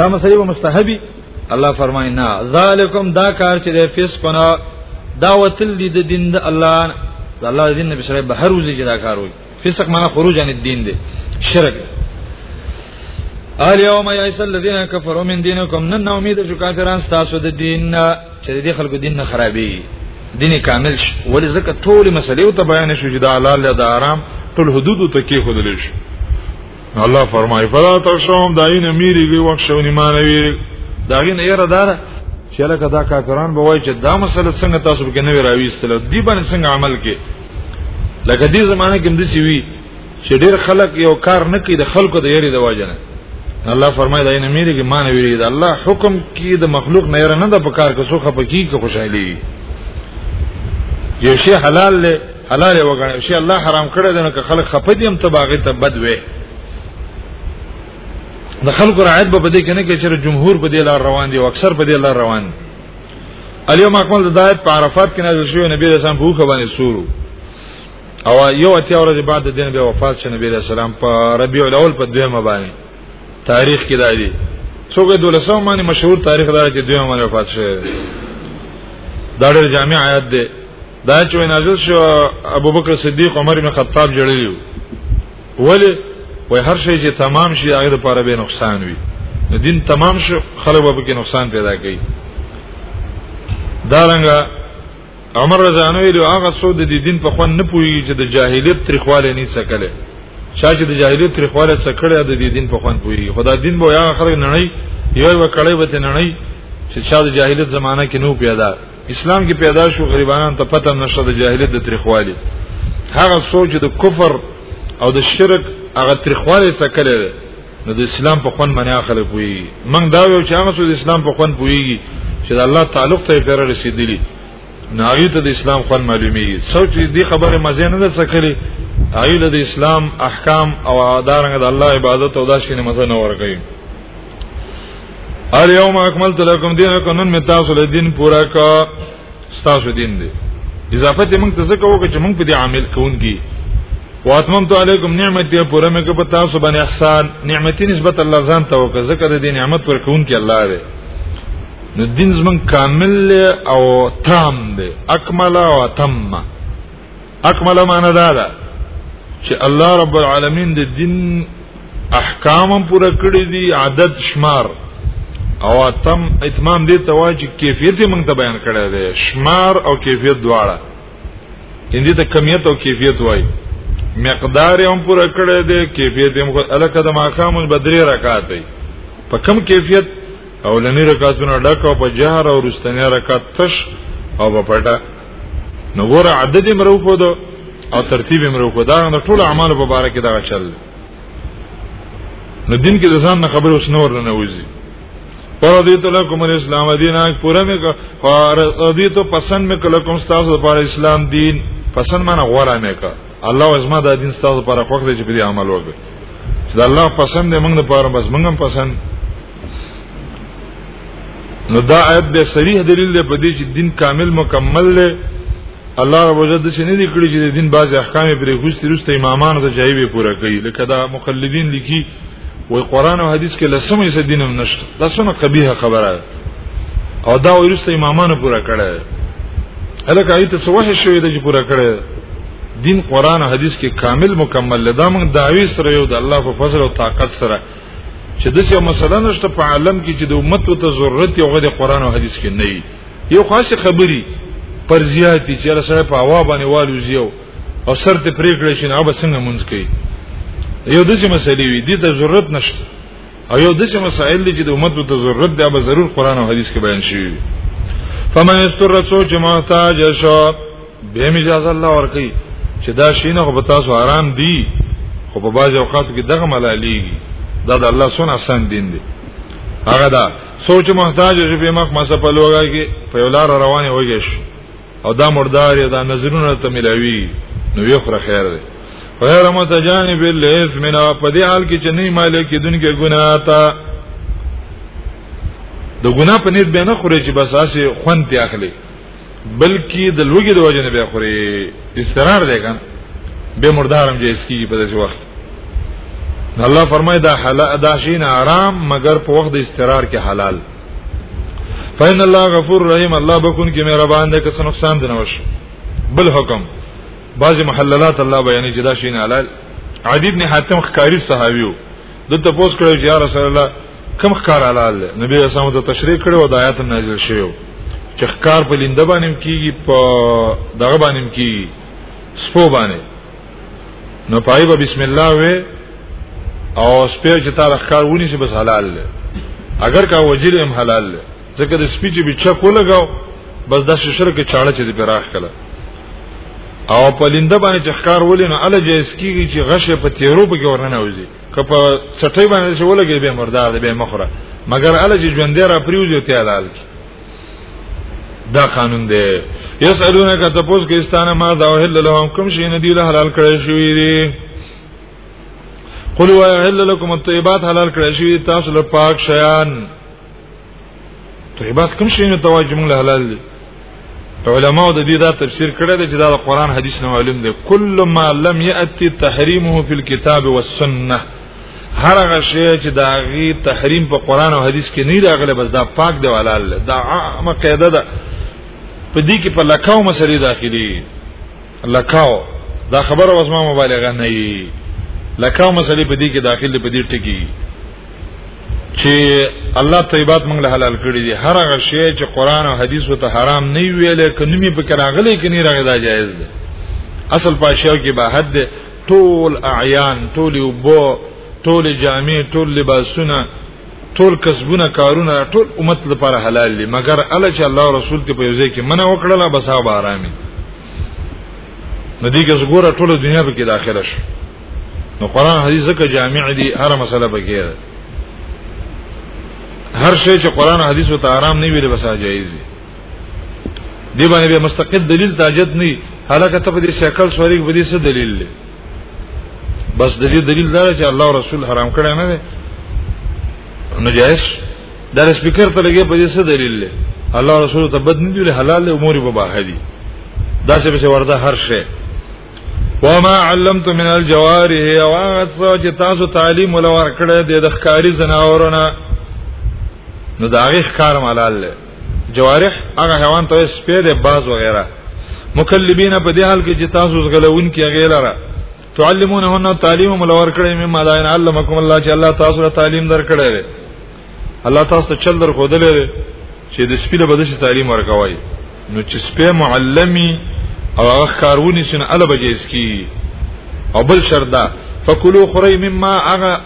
دا مسلې به مستحبي الله فرمایي نه ذالکم دا کار چې د فسقنا دا وتل دي د دین د الله د الله دین نبی سره به هر وځي چې دا کار وي فسق معنا خروج عن الدين دي شرک الیوم یئس الذین کفروا من دینکم نن امید شو کافران تاسو د دین چې د خلکو دین نه خرابي دین کامل شي ولې ځکه ټول مسلې او ته بیان شو چې د حلال د حرام ټول حدود ته کې خودل شي الله فرمای فلا تخشوهم داینه میریږي وخت شو نیمانه ویری داغه نه یره دار چې لکه دا کافران به وای چې دا مسله څنګه تاسو کې نه راويستل دی باندې څنګه عمل کې لکه دې زمانه کې مدسي وی چې ډېر خلک یو کار نه کوي د خلکو د یری د واجنه الله فرمایي دا نه میری کې مان ویری دا الله حکم کې د مخلوق نه یره نه د پکار کې سوخه پکې کې خوشحالي یو شی حلال له حلال وګڼل شي الله حرام کړی دی نو که خلک خپه دي هم ته باغې ته بد وې د خلکو رعایت به بده کنه کې چې جمهور په دې لار روان دي او اکثر په دې لار روان دي الیوم اکمل د دایت په عرفات کې نازل شوی نبی رسول الله په خوبانه سورو او یو اتیا ورځې بعد د دین به وفات شنه نبی رسول الله په ربیع الاول په دویمه باندې تاریخ کې دایي څوګ د ولسمه باندې مشهور تاریخ دا چې دویمه باندې وفات شوی دا ډېر جامع آیات دی دا چې نازل شو ابو بکر صدیق عمر بن خطاب جړلیو ولی وای هر شی چې تمام شي هغه لپاره به نقصان وي دین تمام شو خلک به کې نقصان پیدا کوي دا رنګه عمر رضانو ویلو هغه څو د دین په خوان نه پوي چې د جاهلیت تریخواله نه سکله چا چې د جاهلیت تریخواله سکړه د دین په خوان پوي خدا دین به یا خلک نه نه یو وکړې به نه نه چې چا د جاهلیت زمانہ کې نو پیدا اسلام کې پیدا شو غریبانان ته پته نشته د جاهلیت د تریخوالي هغه سوچ د کفر او د شرک هغه تریخوالي سکل دی نو د اسلام په خوان باندې اخله کوي موږ دا یو چې هغه د اسلام په خوان پويږي چې د الله تعلق ته پیره رسیدلی ناغی ته د اسلام خوان معلومیږي سوچ دې خبره مزه نه ده سکلي ایله د اسلام احکام او دارنګ د الله عبادت او داسې نه مزه نه ورګي ار یوم اکملت لکم دینکم نن می تاسو له دین پورا کا تاسو دین دی اضافه ته موږ ته ځکه وکړو چې موږ په دې عامل کوونکی واتممت علیکم نعمت یا پورا مې په تاسو باندې احسان نعمتي نسبت الله ځان ته وکړه ځکه د دې نعمت پر کوونکی الله دی نو دین زمون کامل او تام دی اکمل او تم اکمل معنا دا ده چې الله رب العالمین د دین احکام پوره کړی دي عدد شمار او تم اتمام دې ته وایي چې کیفیت یې موږ ته بیان کړی دی شمار او کیفیت دواړه ان دې ته کمیت او کیفیت وایي مقدار هم پوره کړی دی کیفیت هم الکه د ماقام بدري رکعات په کم کیفیت اولنی رکعتونه ډک او په جهر او رستنی رکعت تش او په پټه نو ور عدد مرو کو دو او ترتیب مرو کو دا د ټول اعمال په باره کې دا چل نو دین کې د ځان نه خبر اوس نور نه وځي پر دې ته لکم اسلام دین اک پوره مې کو پر دې ته پسند مې کله کوم تاسو لپاره اسلام دین پسند مانه غوړه مې کا الله ازما دا دین تاسو لپاره خوښ دی چې په دې عمل وکړي چې الله پسند دې موږ لپاره بس موږ هم پسند نو دا آیت به صریح دلیل دی په دې چې دین کامل مکمل دی الله رب عزت د شنه دي کړی چې د دین بعض احکام پرې غوښتي روسته امامانو ته جایب پوره کوي لکه دا مقلدین لیکي وای قران او حدیث کې لسمه یې دین هم نشته دا څونه قبیح خبره ده او دا ورسته امامانو پوره کړه هلکه ایت څه وحی شوی د پوره کړه دین قران او حدیث کې کامل مکمل لدا موږ داوی سره یو د الله په فضل او طاقت سره چې د څه مسله نشته په عالم کې چې د امت ته ضرورت یو غوډه قران او حدیث کې نه یو خاصه خبري پر زیاتی چې سره په هوا باندې والو زیو او سر ته پریکړې شي نه به څنګه مونږ کوي یو د څه مسلې وي دي ته ضرورت نشته او یو د څه مسائل دي چې د امت ته ضرورت دی به ضرور قران او حدیث کې بیان شي فمن استر سوچ محتاج شو به می اجازه الله ورکي چې دا شینه خو به تاسو آرام دی خو په بعض اوقات کې دغه ملالېږي دا د الله سن آسان دین دی هغه دا سوچ محتاج شي په مخ مسه په لوګه کې په لار روانه وږي شي او دا مردار یا دا نظرونه ته ملاوي نو یو خره خیر دی غیر متجانب الاسم نه په دې حال کې چې نه مالک دونکو ګناه تا د ګناه په نیت به نه خوري چې بس اسه خوند ته اخلي بلکې د لوګي د وجه نه بیا خوري استرار دی کنه به مردارم چې اس کیږي په داسې وخت الله فرمای دا حلال دا شین آرام مگر په وخت د استرار کې حلال فین الله غفور رحیم الله بكون کې مهربان دی که څه نقصان دی نوش بل حکم بعضی محللات الله بیانې جدا شین حلال عدی ابن حاتم خکاری صحابیو د تپوس کړو چې یا رسول الله کم ښکار حلال دی نبی رسول الله ته تشریح کړو د آیات نازل شوی چې ښکار په لینده باندې کیږي په دغه باندې کیږي سپو باندې نو پای به بسم الله وې او سپیر چې تعالی ښکار ونی شي بس حلال دی اگر کا وجل هم حلال دی ځکه د سپی چې بچا کو لګاو بس د ششر کې چاړه چې په راخ کله او په لنده باندې چې ښکار ولې نو ال جیس کیږي چې غشه په تیرو په ورننه وځي که په سټي باندې چې ولګي به مردار دی به مخره مګر ال چې ژوندې را پریوځي ته حلال کی دا قانون دی یسالونه که تاسو کې استانه ما دا وهل لهم کوم شي نه دی له حلال کړی شوی دی قل وایل لكم الطيبات حلال کړی شوی تاسو له پاک شیان ته بس کوم شي نه تواجه موږ له حلال دي علماء د دې دا تفسیر کړی دی چې دا د قران حدیث نه معلوم دی کل ما لم یاتی تحریمه فی الكتاب والسنه هر هغه شی چې دا غي تحریم په قران او حدیث کې نه راغلی بس دا پاک دی حلال دا عامه قاعده ده په دې کې په لکاو مسلې داخلي لکاو دا خبره وسمه مبالغه نه وي لکاو مسلې په دې کې داخل دي په دې ټکی چې الله طیبات موږ له حلال کړی دي هر هغه شی چې قران او حدیث وته حرام نه ویل کني می په کراغلې کني راغی دا جایز ده اصل پاشیو کې به حد ټول اعیان ټول وبو ټول جامع ټول لباسونه ټول کسبونه کارونه ټول امت لپاره حلال دي مګر الله چې الله رسول ته په یوځه کې منع وکړله بس هغه آرامي ندی کې زګوره ټول دنیا به کې داخله شي نو قران حدیث ځکه جامع دي هر مسله به کې هر شی چې قران حدیث ته آرام نه ویل بس جایز دي دی باندې مستقل دلیل تاجت نه حالکه ته په دې شکل سوري په دې څه دلیل لري بس د دې دلیل دا چې الله رسول حرام کړی نه دی نو جائز دا سپیکر ته لګي په دې څه دلیل دی الله رسول ته بد نه دی حلال له امور په باه دي دا څه به ورته هر شی وما علمت من الجوارح او هغه څه چې تاسو تعلیم ولور کړی د ښکاری زناورونه نو دا هغه ښکار ملال له جوارح هغه حیوان ته سپید باز وغیرہ مکلبین په دې حال کې چې تاسو زغلون کې غیلره تعلمونهن تعلیم ملور کړی مې مداین علمکم الله چې الله تاسو ته تعلیم درکړی دی الله تاسو ته چل در خودلې دی چې د سپیله بده شي تعلیم ورکوي نو چې سپې معلمي او هغه کارونی سن ال بجیز کی او بل شردا فکلوا خری مما اغه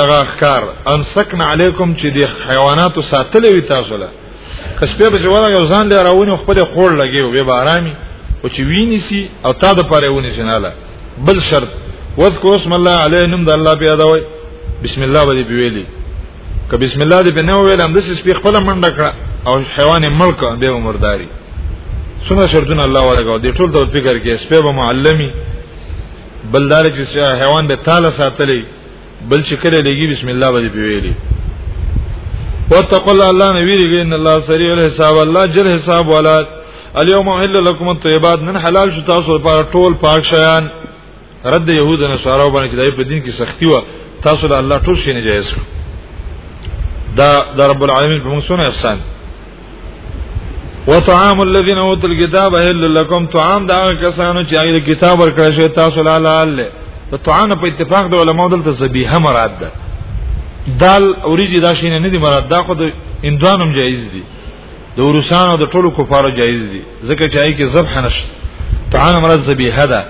دغه ښکار ان سکن علیکم چې د حیواناتو ساتلې وي تاسو له کسبه به جوړه یو ځان له راونی خپل خور لګي او به آرامي او چې ویني سي او تا د پاره ونی جناله بل شرط وذکر اسم الله علیه نم د الله بیا دا وای بسم الله باندې ویلي که بسم الله دې په نو ویل هم د سې په خپل منډه کړه او حیوان ملک به عمرداري څومره شرطونه الله ورګو دې ټول د فکر کې سپه به معلمي بل دار چې حیوان به تعالی ساتلی بل چې کله لګي بسم الله باندې پیویلی واتقوا الله الله نبی ان الله سریع الحساب الله جل حساب والا اليوم احل لكم الطيبات نن حلال شو تاسو لپاره ټول پاک شیان رد يهود نه سارو باندې چې دای په دین کې سختی و تاسو له الله ټول شي نه جایز دا د رب العالمین په موږ سونه احسان وطعام الذين اوتوا الكتاب حل لكم طعام دا کسانو چې هغه کتاب ورکړی شوی تاسو له حلال ته طعام په اتفاق د علماو دلته ذبیحه مراد ده دال اوریجی دا شینه نه دی مراد دا خو د اندوانم جایز دی د ورسان او د ټولو کفارو جایز دی ځکه چې هغه کې ذبح نشته طعام مراد ذبیحه ده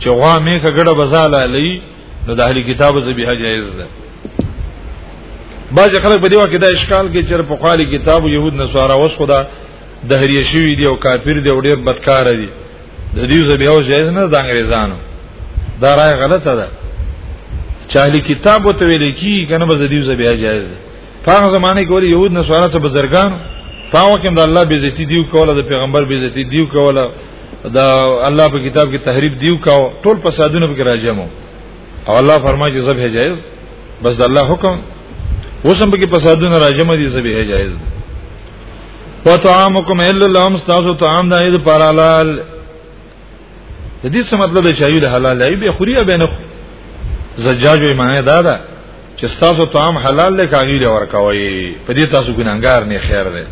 چې غوا میکه ګډه بزاله لې نو د اهلی کتاب ذبیحه جایز ده بعض خلک په دیو کې دا اشکال کې چې په قالي کتاب يهود نصارا اوس خدا د هریه شوی دی او کافر دی او ډیر بدکار دی د دې ذبیحه جایز نه د انګریزانو دا رائے غلطه ده چاهلی کتاب وته ویل کی کنه به دې ذبیحه جایز ده په هغه زمانه کې ول يهود نصارا ته بزرګان فاو کوم د الله بیزتی دیو کوله د پیغمبر بیزتی دیو کوله دا الله په کتاب کې تحریف دیو کاو ټول فسادونه به راځمو او الله فرمایي چې ذبح جائز بس الله حکم وسم به کې فسادونه راځم دي ذبح جائز وطعامکم الا لهم استاسو طعام دا اید پر حلال د دې څه مطلب چې ایله حلال ای به خوري به نه زجاج وي معنی دا ده چې استاسو طعام حلال لکه ایله ورکوي په دې تاسو ګناګار نه خیر ده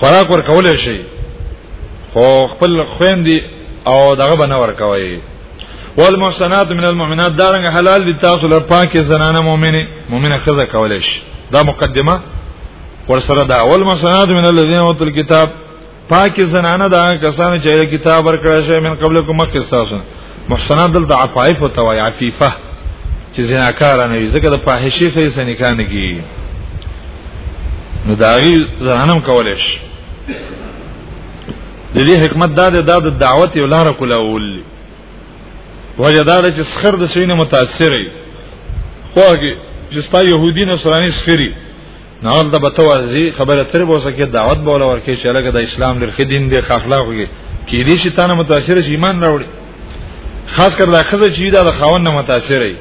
خوراک ورکول شي خو خپل خويندې او دغه بنه ورکوي والمحسنات من المؤمنات دارنګ حلال دي تاسو له پاکه زنانه مؤمنه مؤمنه خزه کولای شي دا مقدمه ورسره دا والمحسنات من الذين اوتل کتاب پاکه زنانه دا کسان چې کتاب ورکړی شوی من قبل کوم مکه تاسو محسنات دلته عفایف او توای عفیفه چې زناکار نه وي ځکه د فاحشه خې سنکان کی نو داغي زنانم کولای شي د دې حکمت دا ده د دعوت یو لار کوله ول وجه دا چې سخر د سینې متاثرې خوږي چې ستا يهودي نصراني سخري نو دا به توازی خبره تر بوسه کې دعوت بوله ورکه چې لکه د اسلام لري خدین دي اخلاق وي کې دې شي تانه متاثر شي ایمان راوړي خاص کر دا خزه چې دا د خاون نه متاثر وي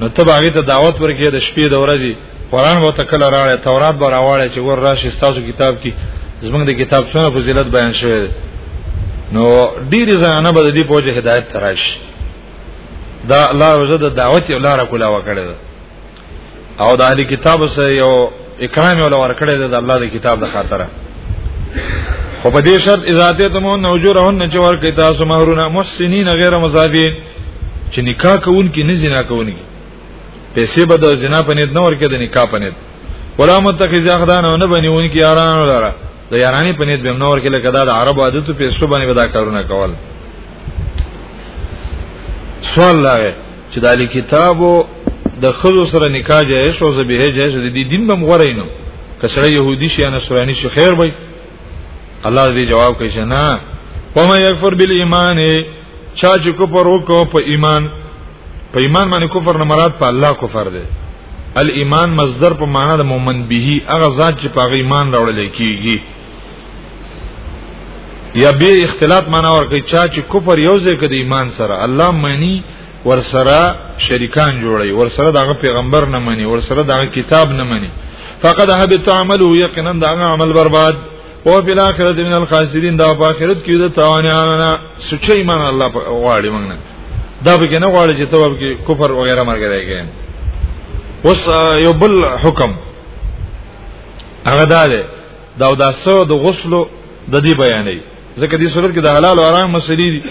نو ته باغې ته دعوت ورکې د شپې د ورځې قران به تکل راړې تورات به راوړې چې ور راشي تاسو کتاب کې زمونږ د کتاب څونه فضیلت بیان شوی نو ډیر ځانه به د دې پوجا هدایت تراشي دا الله وجه د دعوت او لار کولا وکړه او د اهل کتاب سره یو اکرام ولا ورکړی د الله د کتاب د خاطر خو په دې شرط اذاته تمو نوجورهن چې ورکې تاسو مہرونه محسنین غیر مزابین چې نکاح کوونکی نه زنا کوونکی پیسې به د زنا په نیت نه ورکې د نکاح په نیت ولا متخذ اخدان نه بنیون کی یاران لره د یارانی په نیت به نور کې لکه دا د عرب عادت په سو باندې ودا کارونه کول سوال لا چې د علی کتابو د خزو سره نکاح جایز او زبیه جایز د دې دین بم غوړینو کسره يهودي شي نه سورانی شي خیر وای الله دې جواب کوي چې نه وما يكفر بالایمان چا چې کفر وکړو په ایمان په ایمان باندې کفر نه مراد په الله کفر دی الایمان مصدر په معنا د مؤمن به هغه ذات چې په ایمان راوړل کیږي یا به اختلاط معنا ورکړي چا چې کفر یو ځای کړي ایمان سره الله معنی ور سره شریکان جوړي ور سره دغه پیغمبر نه مني ور سره دغه کتاب نه مني فقد هبت عمله یقینا دغه عمل برباد او بل اخرت من الخاسرین دا په اخرت کې د تاوانیانو نه سچې ایمان الله غواړي موږ نه دا به نه غواړي چې توب کې کفر وغیرہ مرګ راځي اوس یو بل حکم هغه دا دی دا د سو د غسل د دې بیانې ځکه دې صورت کې د حلال او حرام مسلې دي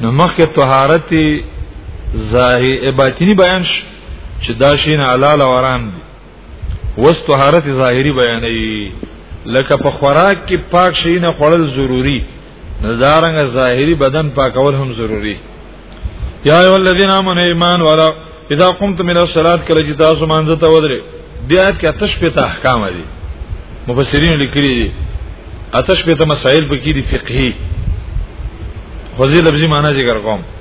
نو مخکې طهارت ظاهر باطینی بیان شي چې دا شین حلال او حرام دي وس طهارت ظاهری بیانوي لکه په خوراک کې پاک شي نه خړل ضروری ندارنګ ظاهری بدن پاکول هم ضروری یا ایو الذین آمنوا ایمان والا اذا قمتم الى الصلاه کله چې تاسو مانځه ته ودرې بیا کې آتش په احکام دي مفسرین لیکلي دي آتش په مسائل پکې دي فقهي خو زه لفظي معنی ذکر کوم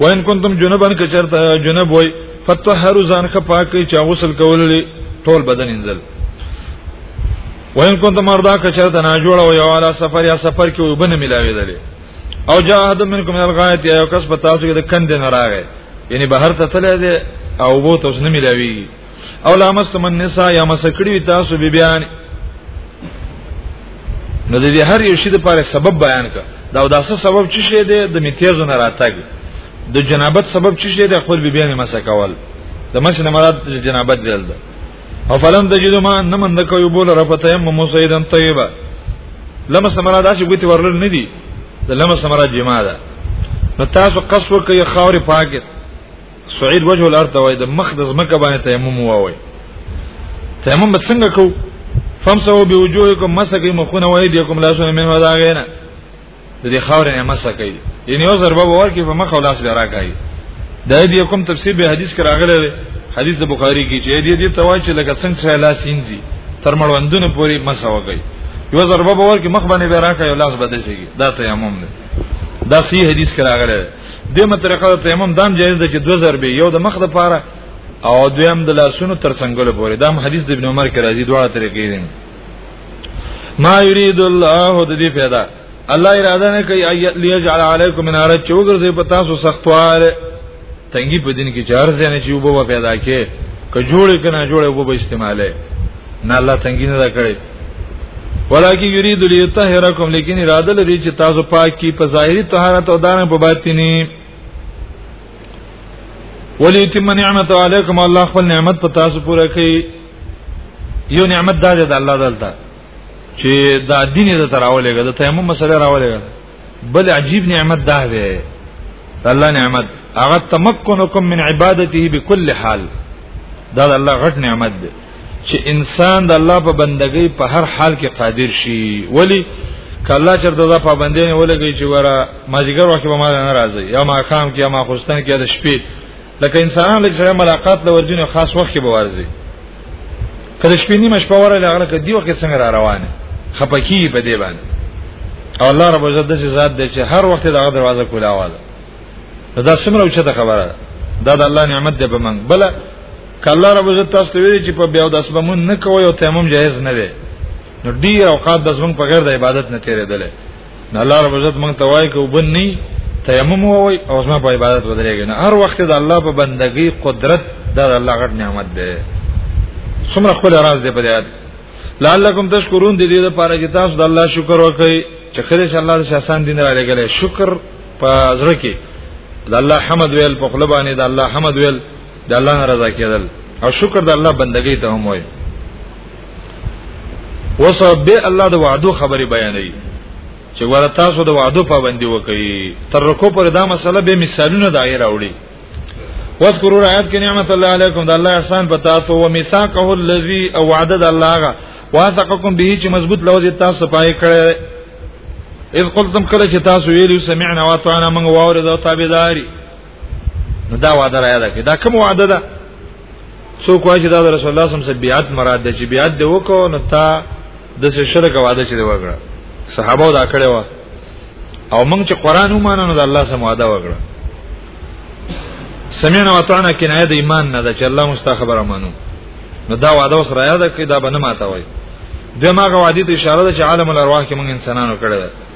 وان کنتم جنبن کچرته جنب وای فتطهروا ځان خ پاکي چا غسل کوللی ټول بدن انزل وان کنتم مردا کچرته نه جوړ او یو علا سفر یا سفر کې وبنه ملاوي دلی او جاء احد منکم الغایت یا کس پتا سو د کند نه راغی یعنی بهر ته تللی او وو تاسو نه ملاوي او لامستم النساء یا مسکړی تاسو بی بیان نو د دې هر یو شی د پاره سبب بیان کا دا داسه سبب چی شه دی د میتیزو نه راتګ د جنابت سبب چی شه دی خپل بی بیان مسکول د مسنه نه مراد جنابت دی ده او فلم تجدو ما نمن د کوي بوله رفته یم مسیدن طیبه لمس نه مراد اسی ګوتی ورل نه دی د لمس نه مراد جما ده نو تاسو قصو کوي خاورې پاکه سعید وجه الارض وای د مخ د زمکه باندې تیمم وای تیمم به څنګه کو فمسو به وجوهکم مسکی مخونه وای دی کوم لاسونه منه دا غینا د دې خاورې نه مسکی یعنی یو ضربه ور کې په مخ او لاس به راکای د دې کوم تفسیر به حدیث کې راغلی دی حدیث د بخاری کې چې دې دې توای چې لکه څنګه چې لاس انځي تر مړوندونو پورې مسا وګي یو ضربه به ور کې مخ باندې به راکای او لاس به دسیږي دا تیمم دی دا صحیح حدیث کې راغلی دی د مترقه تیمم دام جایز ده چې دو ضربې یو د مخ د پاره او دویم د لاسونو تر څنګلو پورې دا حدیث د ابن عمر کې راځي دواړه طریقې دي ما یرید الله د دې پیدا الله اراده نه کوي ایت لیجعل علیکم من ارج چوغرځي په تاسو سختوار تنګي په دین کې چار ځنه چې وبو پیدا کې که جوړې کنه جوړې وبو استعماله نه الله تنګي نه کړي ولکه یرید لیطهرکم لیکن اراده لري چې تاسو پاک کی په ظاهری طهارت او دانه په باطینی ولیتم نعمت علیکم الله خپل نعمت په تاسو پوره کړي یو نعمت دا دی د الله دلته چې دا دین دې تراولېګا د تیمم مسله راولېګا بل عجیب نعمت دا دی الله نعمت هغه تمکنکم من عبادته بكل حال دا د الله غټ نعمت دی چې انسان د الله په بندګۍ په هر حال کې قادر شي ولی کله چې د په باندې ولګي چې ورا ماجګر وخت به ما نه راځي یا ما خام کې یا ما خوستان کې د شپې لکه انسانان لږ سره ملاقات لور دي نو خاص وخت کې بوارځي کله شپې نیمه شپه وره لغړه کې دی وخت څنګه را روانه خپکی په دی باندې او الله رب عزت داسې ذات دی چې هر وخت دغه دروازه کولا واده دا څومره اوچته خبره ده دا د الله نعمت دی په من بل کله رب عزت تاسو ته ویلي چې په بیا د اسبمون نه کوي او تیمم جایز نه دی نو ډیر اوقات د زمون په غیر د عبادت نه تیرېدل نه الله رب عزت مونږ ته وایي کو بن نه تیمم وای او زما په عبادت ودرېږي نه هر وخت د الله په بندګۍ قدرت دا د الله غټ نعمت ده څومره خپل راز دی په دې آیات لعلکم تشکرون د دې لپاره چې تاسو د الله شکر وکړئ چې خیر چې الله د شاسان دین را لګلې شکر په زړه کې د الله حمد ویل په خپل باندې د الله حمد ویل د الله رضا کېدل او شکر د الله بندګۍ ته هم وایي وسه به الله د وعدو خبري بیانوي چې ورته تاسو د وعدو پابندي وکړي تر رکو پر دا مسله به مثالونه دایره وړي واذکروا آیات کې نعمت الله علیکم د الله احسان په تاسو او میثاقه الذی او وعده د الله غا واثقکم به چې مضبوط لوځي تاسو پای کړی اذ قلتم کله چې تاسو ویلو سمعنا واطعنا موږ واورید او تابعداري دا وعده را یاد کړه دا کوم وعده ده څوک واجی دا رسول الله صلی الله علیه وسلم بیعت مراد ده چې بیعت دی وکاو نو تا د څه شرک وعده چې دی وکړه صحابه دا کړی و او موږ چې قران ومانه نو د الله سم وعده وکړه سمعنا وطعنا کنایه د ایمان نه ده چې الله مستخبر منو نو دا وعده اوس را یاد کړئ دا به نه ماته وای دماغه وادي ته اشاره ده چې عالم الارواح کې موږ انسانانو کړی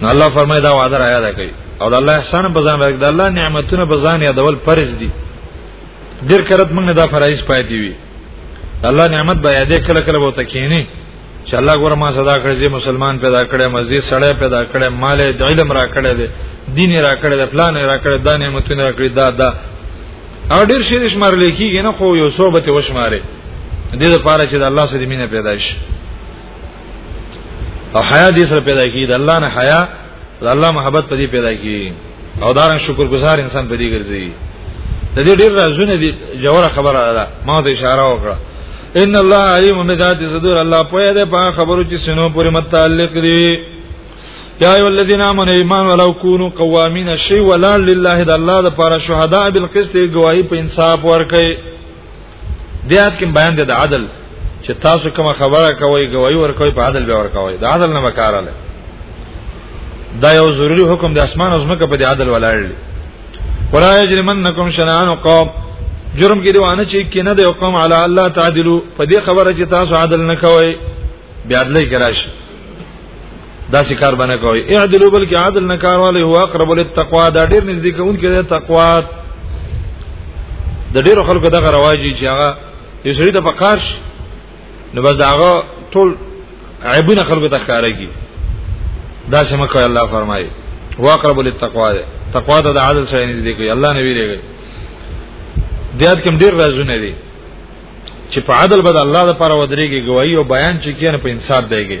نو الله فرمای دا وعده را یاد کړئ او د الله احسان په ځان راځي د الله نعمتونه په ځان یادول فرض دي ډیر کرت موږ دا فرایض پاتې وي الله نعمت به یادې کله کله وو تکینی چې الله ګوره ما صدا کړې چې مسلمان پیدا کړې مزي سړی پیدا کړې مال د علم را کړې دي دین را کړې د پلان را کړې د نعمتونه را کړې دا دا او ډیر شي د شمار لیکيږي نه خو یو صحبت وشماره د دې لپاره چې د الله سره مینه پیدا شي او حیا دې سره پیدا کیږي د الله نه حیا د الله محبت په دې پیدا کیږي او دارن شکر گزار انسان په دې ګرځي د دې ډیر رازونه دي جوړه خبره ده ما ته اشاره وکړه ان الله علیم بذات صدور الله په دې په خبرو چې سينو پورې متعلق دي یا ایو الذین آمنوا ایمان ولو کونوا قوامین شی ولا لله د الله د پاره شهدا بالقسط گواہی په انصاف ورکړي دې آیت کې بیان دی د عدل چې تاسو کوم خبره کوي گواہی ورکوي په عدل به ورکوي د عدل نه مکاراله دا یو ضروری حکم د اسمان او زمکه په عدل ولاړ دی ولا یجرمنکم شنان قوم جرم کې دیوانه چې کې نه دی حکم علی الله تعدلو په دې خبره چې تاسو عدل نه کوي بیا عدل کې راشي دا شکار باندې کوي اعدلوا بلکې عادل نه کارواله هو اقرب للتقوا دا ډیر نږدې کوونکی دی تقوا د ډیرو خلکو دغه رواجی چې هغه یو سړي ته پکارش نو بس هغه ټول عیبونه خلکو ته ښکارا کی دا شمه کوي الله فرمایي واقرب للتقوا ده تقوا ته د عادل سره نږدې کوي الله نبی لري دیات کوم ډیر رازونه دي چې په عادل بد الله د پر ودرېږي گواہی او بیان چې کینه په انصاف دیږي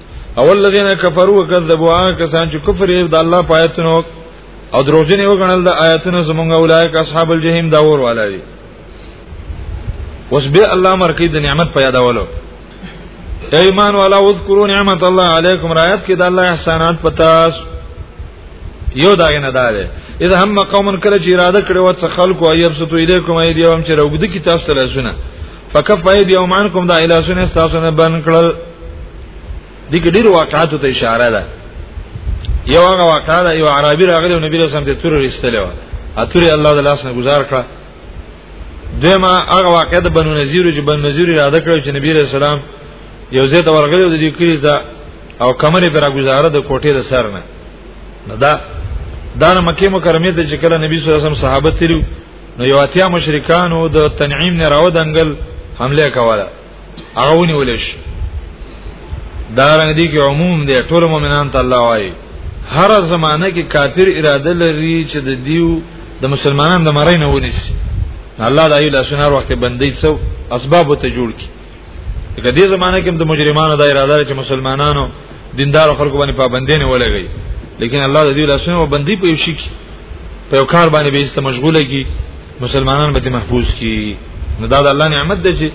اول الذين كفروا وكذبوا هغه کسان چې کفر یې د الله په آیاتونو او دروژنې وګڼل د آیاتونو زمونږ اولایک اصحاب الجحیم دا ور والا دي اوس به الله مرکې د نعمت په یادولو ایمان والا اذکروا نعمت الله علیکم رایت کې د الله احسانات پتا یو داګه نه داله اذا هم قوم کله چې اراده کړو څه خلکو ایب ستو الیکم ایدیوم چې روګد کی تاسو ته لاسونه فکف ايدي او مان کوم دا الاسونه تاسو نه بن کړل دي ګډیر واقعاتو ته اشاره ده یو هغه واقعا ده یو عربي راغلی نبی رسول الله ته تور رسول الله اتوري الله د لاس نه گزار کړ دما هغه واقعا د بنو نذیر چې بنو نذیر را ده کړ چې نبی رسول الله یو ځای ته ورغلی د دې کړی دا او کمرې پر گزاره د کوټې د سر نه دا دا مکه مکرمه ته چې کله نبی صلی الله علیه وسلم صحابه تیرو نو یو اتیا مشرکانو د تنعیم نه راو دنګل حمله کوله هغه ونیول شي دا رنګ دي کې عموم دي ټول مؤمنان ته الله وایي هر زمانه کې کافر اراده لري چې د دیو د مسلمانانو د مرای نه ونیسي الله د ایو لاسونو وخت بندي څو اسباب ته جوړ کی دغه دې زمانه کې د مجرمانو د اراده چې مسلمانانو دیندار خلکو باندې پابندې نه ولګي لیکن الله د دې لاسونه او بندي په شي کې په یو کار باندې به است مشغوله کی مسلمانان به محفوظ کی نو دا د الله نعمت دی چې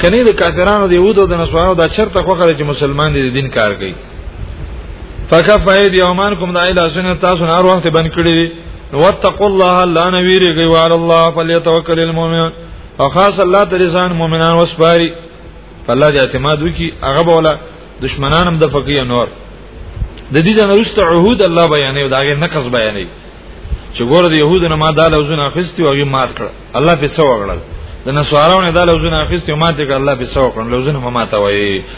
کني د کافرانو د یهودو د نسوارو دا چرته خوخه چې مسلمان دي دین کار کوي فکف اید یومان کوم دای لاسونه تاسو نه هر وخت بن کړی واتقوا الله لا نویری وعلى الله فليتوکل المؤمنون او خاص الله تعالی ځان مؤمنان وسپاري په الله دې اعتماد وکي هغه بوله دشمنان هم د فقيه نور د دې جن رست عهود الله بیانې او داغه نقص بیانې چې ګوره د يهودو نه ما دا لوزونه اخیستي او یې مات کړ الله په څو وغړل د نسوارو نه دا لوزونه اخیستي او مات کړ الله په څو کړ لوزونه ما ماته وایي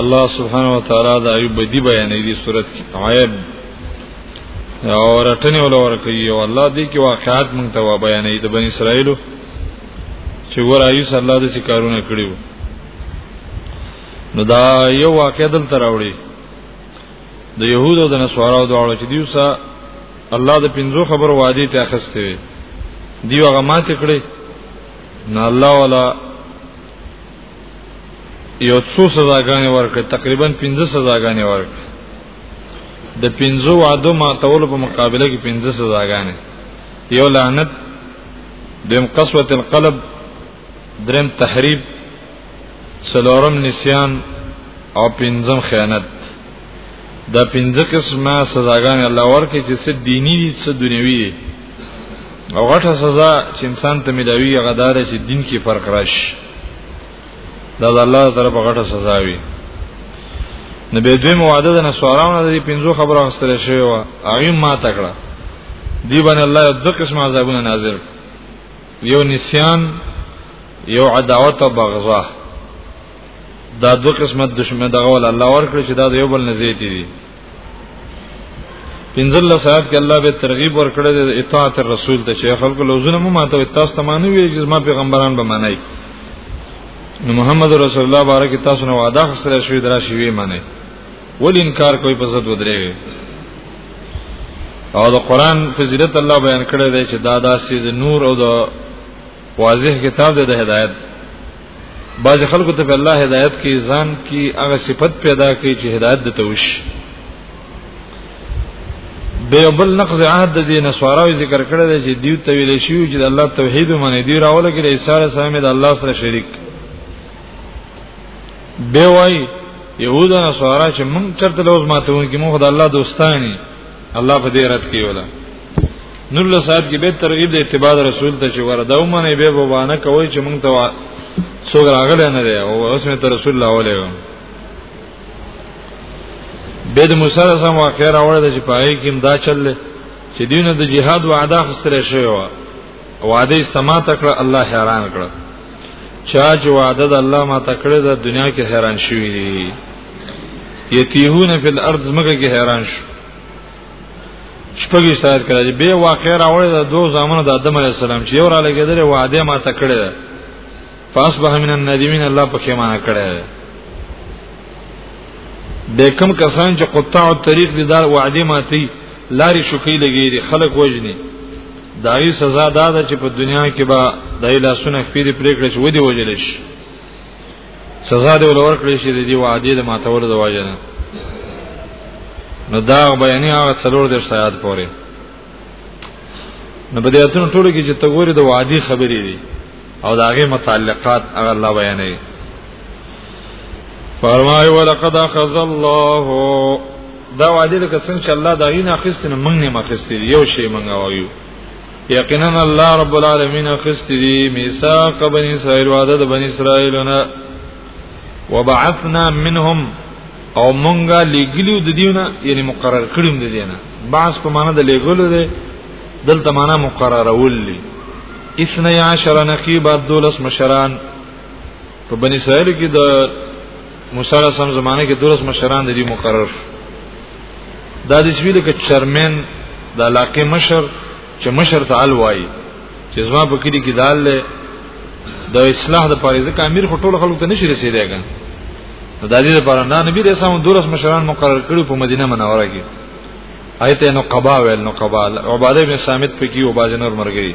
الله سبحانه و تعالی د ایوب دی بیانې دی صورت کې عیب او رټنې ول ورکوي او الله دې کې واقعات مونږ ته بیانې د بنی اسرائیلو چې ور ایوس الله دې کارونه کړیو نو دا یو واقع دل تراوړي د يهودو د نسوارو دواړو چې دیوسا الله د پنځو خبرو وادي ته اخستې وي دیو هغه ماته کړې نه الله ولا یو څو سزاګانې ورکړ تقریبا 15 سزاګانې ورکړ د 15 وعده ماتول په مقابله کې 15 سزاګانې یو لعنت دیم قسوه القلب درم تحریب سلورم نسیان او پنځم خیانت دا پنځه قسمه سزاګان الله ورکړي چې څه دینی دي څه دنیوي دي او غټه سزا چې انسان ته ملاوي هغه دار چې دین کې فرق راشي دا د الله طرفه غټه سزا وي نبی دوی مواده د نسوارانو د پنځو خبرو غسل شوی و هغه ما تکړه دی باندې الله د قسم عذابونه نازل یو نسیان یو عداوت او بغضه دا دو قسمت دشمن دغه ول الله ورکړي چې دا د یو بل نزيتي دي پنځل ساعت کې الله به ترغیب ورکړي د اطاعت رسول ته چې خلکو لوزونه مو ماته تاسو ته معنی وي چې ما پیغمبران به معنی نو محمد رسول الله بارک تاسو نو وعده خسره شوی درا شی وی معنی ول انکار کوئی په زد ودرې او د قران فضیلت الله بیان کړی دی چې دا داسې د نور او د واضح کتاب دی د هدایت بعض خلکو ته الله هدایت کې ځان کې هغه صفت پیدا کوي چې هدایت د توش به بل نقض عهد د دین سواراوی ذکر کړی دی چې دیو ته ویل شي چې د الله توحید ومني دی راول کې عیسی علیه السلام د الله سره شریک به وای یهودانه سوارا چې مونږ چرته لوز ماتون کې مونږ د الله دوستانی الله په دې رات کې ولا نور له سات کې به ترغیب د اتباع رسول ته چې وردا و منه به وبانه کوي چې مونږ ته څوګ راغله نه دی او اوس مې ته رسول الله ولې به د موسی سره سم واقع راوړل د چپای کې دا چل چې دینه د جهاد وعده خسرې شوی و وعده استما تکړه الله حیران کړ چا چې وعده د الله ما تکړه د دنیا کې حیران شوی دی یتیهون فی الارض زمګه کې حیران شو شپږی ساعت کړه به واقع راوړی د دوه زامنو د آدم علی السلام چې یو را لګیدل وعده ما ته کړی ده فاصبح من الندیمین الله پکې معنا کړی ده د کم کسان چې قطاع الطريق دي دا وعده ماتي لاري شوکې لګي دي خلک وجني داغي سزا دا ده چې په دنیا کې به د لاسونه خپل پرېکړه شو دی وجل شي سزا دی ولور کړی شي د دې وعده د ماتولو د وجه نه نو دا بیانې هغه څلور د شایعات پورې نو بدیاتونو ټولو کې چې تګوري د وعده خبرې دي او داغه متعلقات هغه الله بیانې فرمای ولقد اخذ الله دا وعده لکه څنګه چې الله دا غي نه اخیستنه موږ نه مخستې یو شی موږ وایو یقینا الله رب العالمین خست دی میثاق بنی اسرائیل وعده د بنی اسرائیلنا وبعثنا منهم او مونږه لګلیو د دیونه یعنی مقرر کړیم د دینه بعض په معنا د لګولو ده دلته معنا مقرره وللی اثنی عشر نقیبا دولس مشران په بنی اسرائیل کې د موسی علیه السلام زمانه کې دولس مشران د دې مقرر شو دا د سویل کې چرمن د علاقې مشر چې مشر ته ال وای چې زما په کلی کې دال له د اصلاح د پاریزه کې امیر خټول خلکو ته نشي رسیدایګا د دې لپاره نه نبی رسول الله دولس مشران مقرر کړو په مدینه منوره کې آیته نو قبا ویل نو قبا عباده بن صامت پکې او باجنور مرګري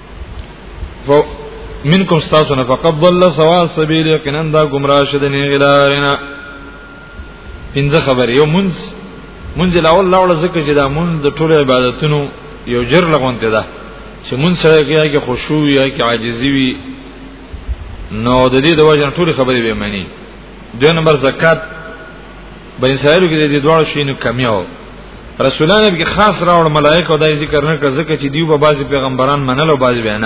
منکم استاسو نه فقط ضل سوا سبیل یقینا دا گمراه شد نه غلارنا پنځه خبر یو منز منز لاول لاول زکه چې دا منز د ټولو عبادتونو یو جر لغونته ده چې منز سره کې خشوع یا کې عاجزی وي نو د دې د وجه ټول خبرې به معنی دوه نمبر زکات بني اسرائیل کې د دوه شینو کمیاو رسولان به خاص راوړ ملائکه او د ذکر نه کړ ځکه چې دیو به بعضی پیغمبران منل او بعضی بیان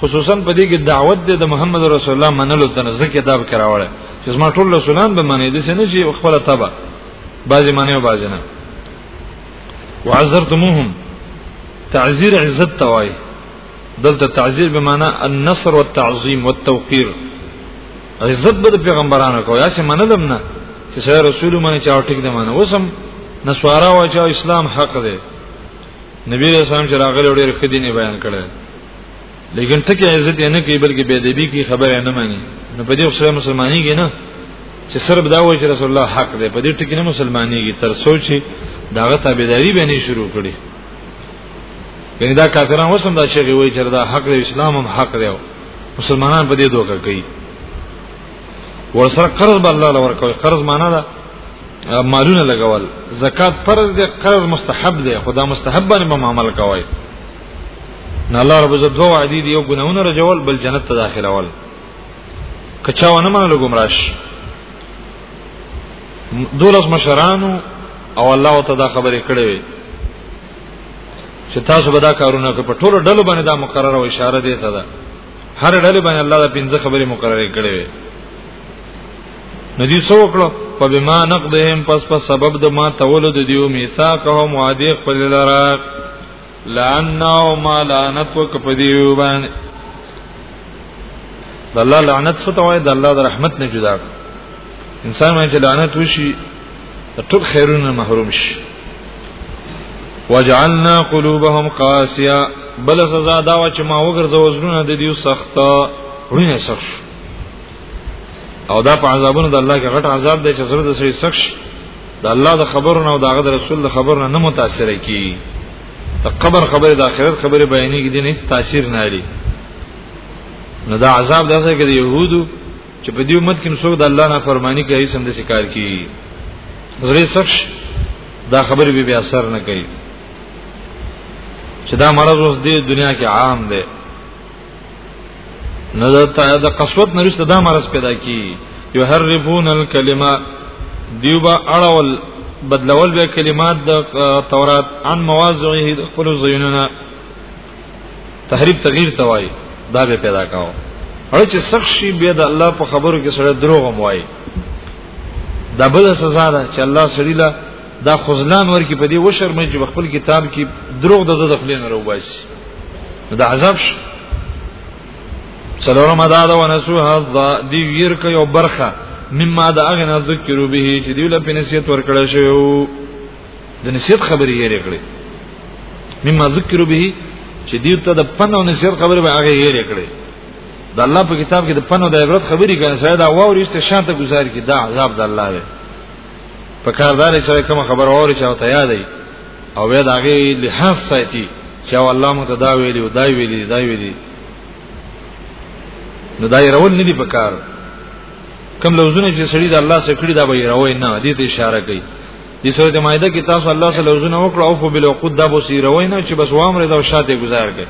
خصوصا په دې کې دعوت د محمد رسول الله منلو ته ځکه دا به راوړ چې زما ټول رسولان به منې د سینې چې خپل تبع بعضی منې او بعضی نه وعذرتموهم تعذير عزت توای دلته تعذير به معنا النصر والتعظيم والتوقير عزت به د پیغمبرانو کو یا سه منلم نه چې سره رسول منه چا ټیک دی منه وسم نسوارا او چا اسلام حق دی نبی رسول الله چې راغلی ډېر خدي نه بیان کړي لیکن ټکی عزت یې نه کوي بلکې بے ادبی کی خبره نه مانی نو په دې سره مسلمانۍ کې نه چې صرف دا وایي چې رسول الله حق دی په دې ټکی نه مسلمانۍ کې تر سوچي داغه تابعداري به نه شروع کړي یعنی دا کافرانو وسم دا شیخ وایي چې دا حق دی اسلام هم حق دی مسلمانان په دې دوکه کوي ورسره قرض به الله لور کوي قرض معنا ده مالونه لګول زکات فرض دی قرض مستحب دی خدا مستحب باندې به عمل کوي نه الله رب عزت دوه وعده دی یو ګناونه رجول بل جنت ته داخله ول کچا ونه منلو گمراش دولس مشرانو او الله تعالی خبرې کړې وي چې تاسو به دا کارونه کوئ په ټولو ډلو باندې دا مقرره او اشاره دی ته ده هر ډلې باندې الله دا پنځه خبرې مقرره کړې وي نو دې څو کړو په بما نقدهم پس په سبب د ما تولد دیو میثاقهم وعده خپل لرا لعنو ما لعنت وک په دیو باندې د الله لعنت څه ته وای د الله د رحمت نه جدا انسان باندې لعنت وشي ټول خیرونه محروم شي وجعلنا قلوبهم قاسيه بل سزا دا و چې ما وګرځو زړونه د دې سخت وینې سخت او دا په عذابونو د الله کې غټ عذاب دی چې زړه د سړي سخت د الله د خبرونو او د هغه رسول د خبرونو نه متاثر کی د قبر خبره د آخرت خبره بیانې کې دې نه تاثیر نه لري نو دا عذاب داسې کې د يهودو چې په دې امت کې مسوک د الله نه فرمانی کوي سم د شکار کی زری سخش دا خبر به بیا اثر نه کوي چې دا مرض اوس د دنیا کې عام دی نه د قسوت نرسته دا مرض پیدا کی یحرفون الکلمه دیوبا اړول بدلول به کلمات د تورات عن مواضعه خپل زینونه تحریف تغییر ته وایي دا به پیدا کاوه هر چې سخت شي به د الله په خبرو کې سره دروغ هم وایي دا بل سزا ده چې الله سړي له دا خزلان ورکی په دې وشرمې چې خپل کتاب کې دروغ د د خپل نه روباسي دا عذاب شي څلورم دا دا ونسو هذا دی ویر ک یو برخه مما دا اغه ذکر به چې دی له پنسیت ورکړل شوی د نصیحت خبرې یې کړې مما ذکر به چې دې ته د پنو نصیحت خبرې به هغه یې کړې د الله په کتاب کې د پنو د عبرت خبرې کړي سره دا واوري است شانته گزار کی دا عذاب د الله دی په کاردار سره کوم خبر اوري چې او ته یاد دی او به دا غي لحاظ ساتي چې الله متدا ویلی او دای ویلی دای ویلی نو دای رول نه دی په کار کم لوزونه چې سړی د الله سره کړی دا به راوي نه دې ته اشاره کوي د سورته مائده کې تاسو الله صلی الله علیه وسلم وکړه او بل عقود دا بصیره وینه چې بس وامر دا شاته گزار کړي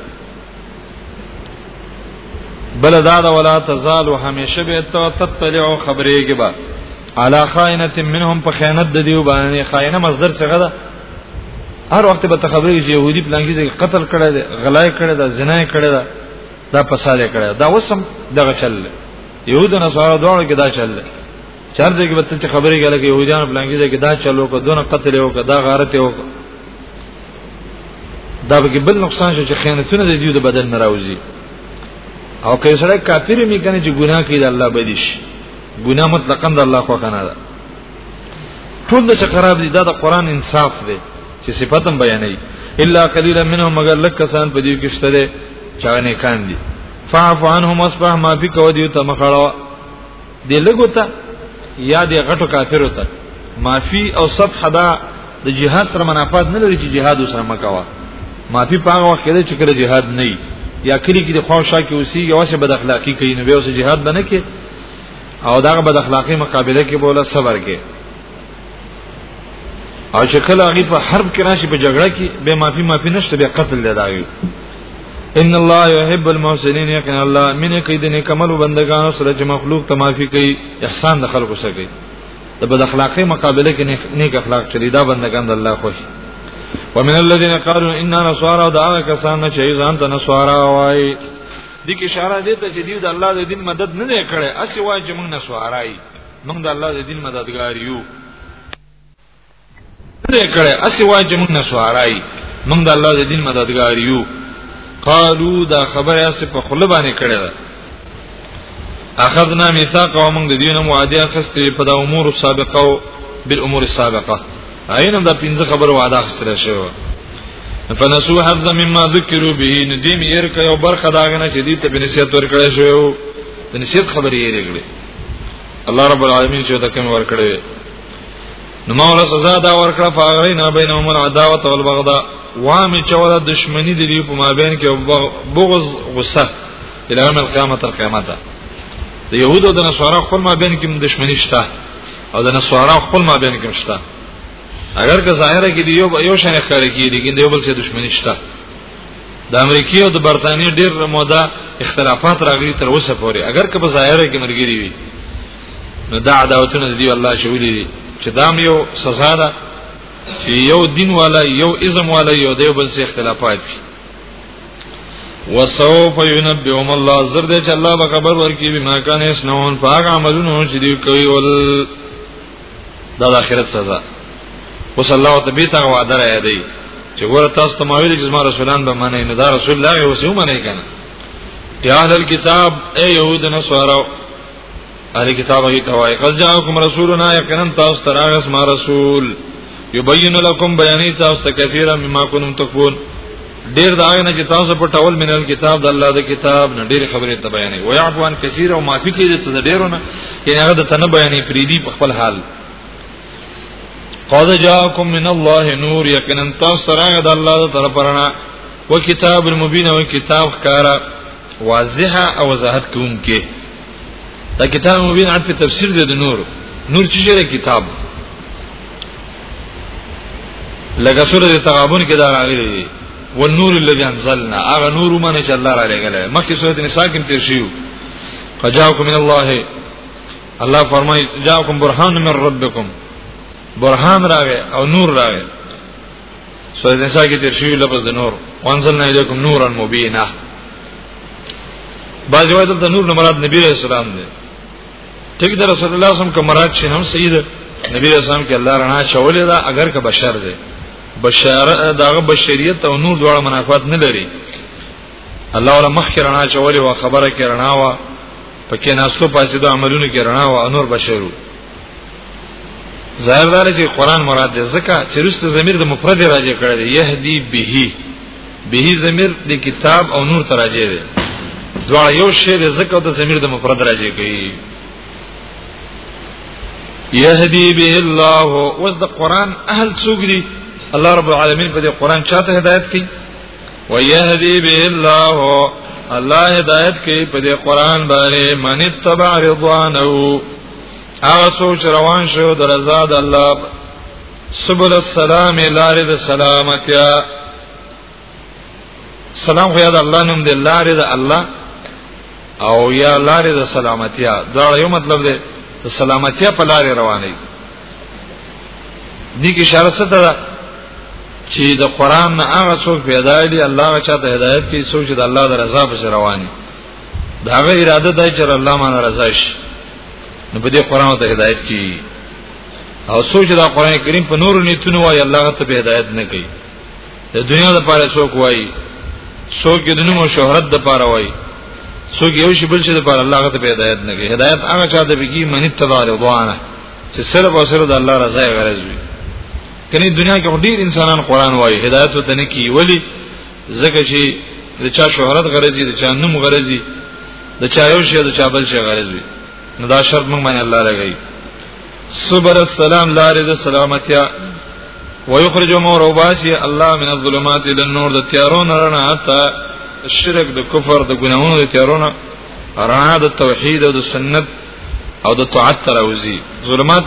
بل دا دا ولا تزال همیشه به تو تطلع خبرېږي با علا خائنه منهم په خیانت د دیو باندې خائنه مصدر څنګه ده هر وخت به خبرې چې يهودي پلانګي ځای قتل کړي ده غلای کړي ده زنا کړي ده دا فساد کړي دا وسم دغه چل يهود نه سره دوه کې دا چل چار ځای کې به ته خبرې کوي لکه يهوديان پلانګي ځای کې دا چلو کو دونه قتل یو کو دا غارت یو کو دا به بل نقصان شي چې خیانتونه د دیو د بدن نه راوځي او که سره کافر می کنه چې ګناه کوي د الله بدیش ګناه مطلقاً د الله خو کنه ده ټول د خراب دي دا د قران انصاف دی چې صفاتم بیانې الا قليلا منهم مگر لک کسان په دې کې شته دي چا نه کاندي فاعف عنهم اصبح ما بك وديو تمخړوا دی لګو ته یا دی غټو کافرو ته معافی او صفح دا د جهاد سره منافات نه لري چې جهاد سره مکوا معافی په هغه وخت کې چې کله جهاد نه وي یا کلی کې د خواوشا کې اوسي یو څه بد اخلاقی کوي نو به اوس جهاد بنه کې او دا بد اخلاقی مقابله کې بوله صبر کې او چې کله هغه په حرب کې راشي په جګړه کې به معافي معافي نشته به قتل دی داوي ان الله يحب المحسنين یقینا الله مینه کوي د نیکمل بندگانو سره چې مخلوق ته معافي کوي احسان د خلکو سره کوي د بد اخلاقی مقابله کې نیک اخلاق چلی دا بندگان د الله خوش ومن الذين قالوا اننا نصارى دا کسان چې ځان ته نصارا وای دي کې اشاره دي ته چې دی د الله د دین مدد نه کړي اسی وای چې موږ نصارای موږ د الله د دین مددګار یو دې کړه اسی وای چې موږ نه سوارای موږ د الله د دین مددګار یو قالو دا خبره اسی په خله باندې کړه ده اخذنا میثاق او موږ د دین وعده اخستې په د امور سابقه او بالامور السابقه عین دا پنځه خبره وعده اخستره شوی فنسو حظ مما ذکروا به ندیم ير کيو برخه داغنه چې دې ته بنسیت ورکړې شو بنسیت خبرې یې لګلې الله رب العالمین چې تکم ور کړی نو ما ولا سزا دا ور کړه فاغرینا بین عمر عداوت او البغضا وامه چې ولا دشمنی دی په مابین کې بغض غصه اله یوم القیامت تر قیامت د یهودو د نصارا خپل مابین کې دشمنی شته او د نصارا خپل مابین کې شته اگر که ظاهره کې دی یو یو شان ښکار کیږي کې دی یو بل څه دشمنی شته د امریکای او د برتانیې ډیر موده اختلافات راغلي تر اوسه پورې اگر که په ظاهر کې مرګري وي نو دا عداوتونه دی الله شولې چې دام یو سزا ده چې یو دین والا یو ازم والا یو دیو بل سره اختلافات دي وسوف ينبئهم الله زر دې چې الله به خبر ورکړي بما كان يسنون فاغ عملونه چې دی کوي ول دا د آخرت سزا اوس الله او تبي ته وعده را دی چې ګوره تاسو ته ماویل چې ما رسولان به منئ نه دا رسول الله یو سیو منئ کنه یا اهل الكتاب اے یهود نصارا اهل کتاب هی توای قد جاءکم رسولنا یقینا تاسو تراغس ما رسول یبین لكم بیانی تاسو ته کثیره مما کنتم تکون ډیر دا نه چې تاسو په ټول منل کتاب د الله د کتاب نه ډیر خبرې ته بیانې وي عفوان کثیر او معافي کې دې ته ډیرونه یعنی هغه د تنه بیانې فریدي په خپل حال قد جاءکم من الله نور یقینا تاسو سره د الله د طرف رڼا و کتاب المبین او کتاب کارا واضحه او وضاحت کوونکې دا کتاب مبین عرف تفسیر دی د نور نور چې شری کتاب لکه سورې تغابن کې دا راغلی دی والنور الذي انزلنا هغه نور مونږ چې الله را لګل مخکې سورې نساء کې تیر شیو قجاکم من الله الله فرمای جاءکم برهان من ربکم برهان راغی او نور راغی سورۃ النساء کې تیر شوی لفظ نور وانزلنا الیکم نورا مبینا بعض وایي دلته نور نه مراد نبی رسول الله دی ټیک در رسول الله صم کوم مراد چې هم صحیح ده نبی رسول الله کې الله رڼا چولې ده اگر که بشر دی بشر داغه بشریت او نور دواړه منافات نه لري الله ولا مخ کې رڼا چولې وا خبره کې رڼا وا پکې ناسو پاسې د عملونو کې رڼا وا نور بشرو ظاهر دار چې قران مراد ده ځکه چې رست ضمیر د مفرد راځي کړی دی يهدي به به ضمیر د کتاب او نور ته راځي دی دواړه یو شی دی ځکه د ضمیر د مفرد راځي کوي يهدي به الله اوس د قران اهل څوګ دي الله رب العالمین په دې قران چاته هدایت کوي ويهدي به الله الله هدایت کوي په دې قران باندې من تبع رضوانه هغه سوچ روان شو د رضا د الله سبل السلام لارې د سلامتیا سلام خو یاد الله نوم دی لارې د الله او یا لارې د سلامتیا دا یو مطلب دی د سلامتیا په لارې روانې دي کې اشاره څه ده چې د قران نه هغه څوک پیدا دي الله هغه چاته هدایت کوي څوک چې د الله د رضا په رواني دا غو اراده ده چې الله مانه رضا شي نو په دې قران ته هدایت کی او سوچ دا قران کریم په نور نیتونو وای الله ته به هدایت نه کوي د دنیا لپاره څوک وای څوک د نوم او شهرت لپاره وای څوک یو شی بل شی لپاره الله غته په هدایت نه کوي هدایت هغه چا ته بيږي من تبع رضوانه چې صرف او صرف د الله رضا غرض وي کني دنیا کې ډیر انسانان قران وای هدایت ته نه کی ولی ځکه چې د چا شهرت غرضی د چا نوم غرضی د چا یو شی د چا بل شی غرضی نو دا شرط موږ باندې الله لګی صبر السلام لارې د سلامتیا ويخرج مور وباسي الله من الظلمات الى النور د تیارونو رڼا ته شرک د کفر د ګناونو د تیارونو رڼا د توحید او د سنت او د طاعت تراوزی ظلمات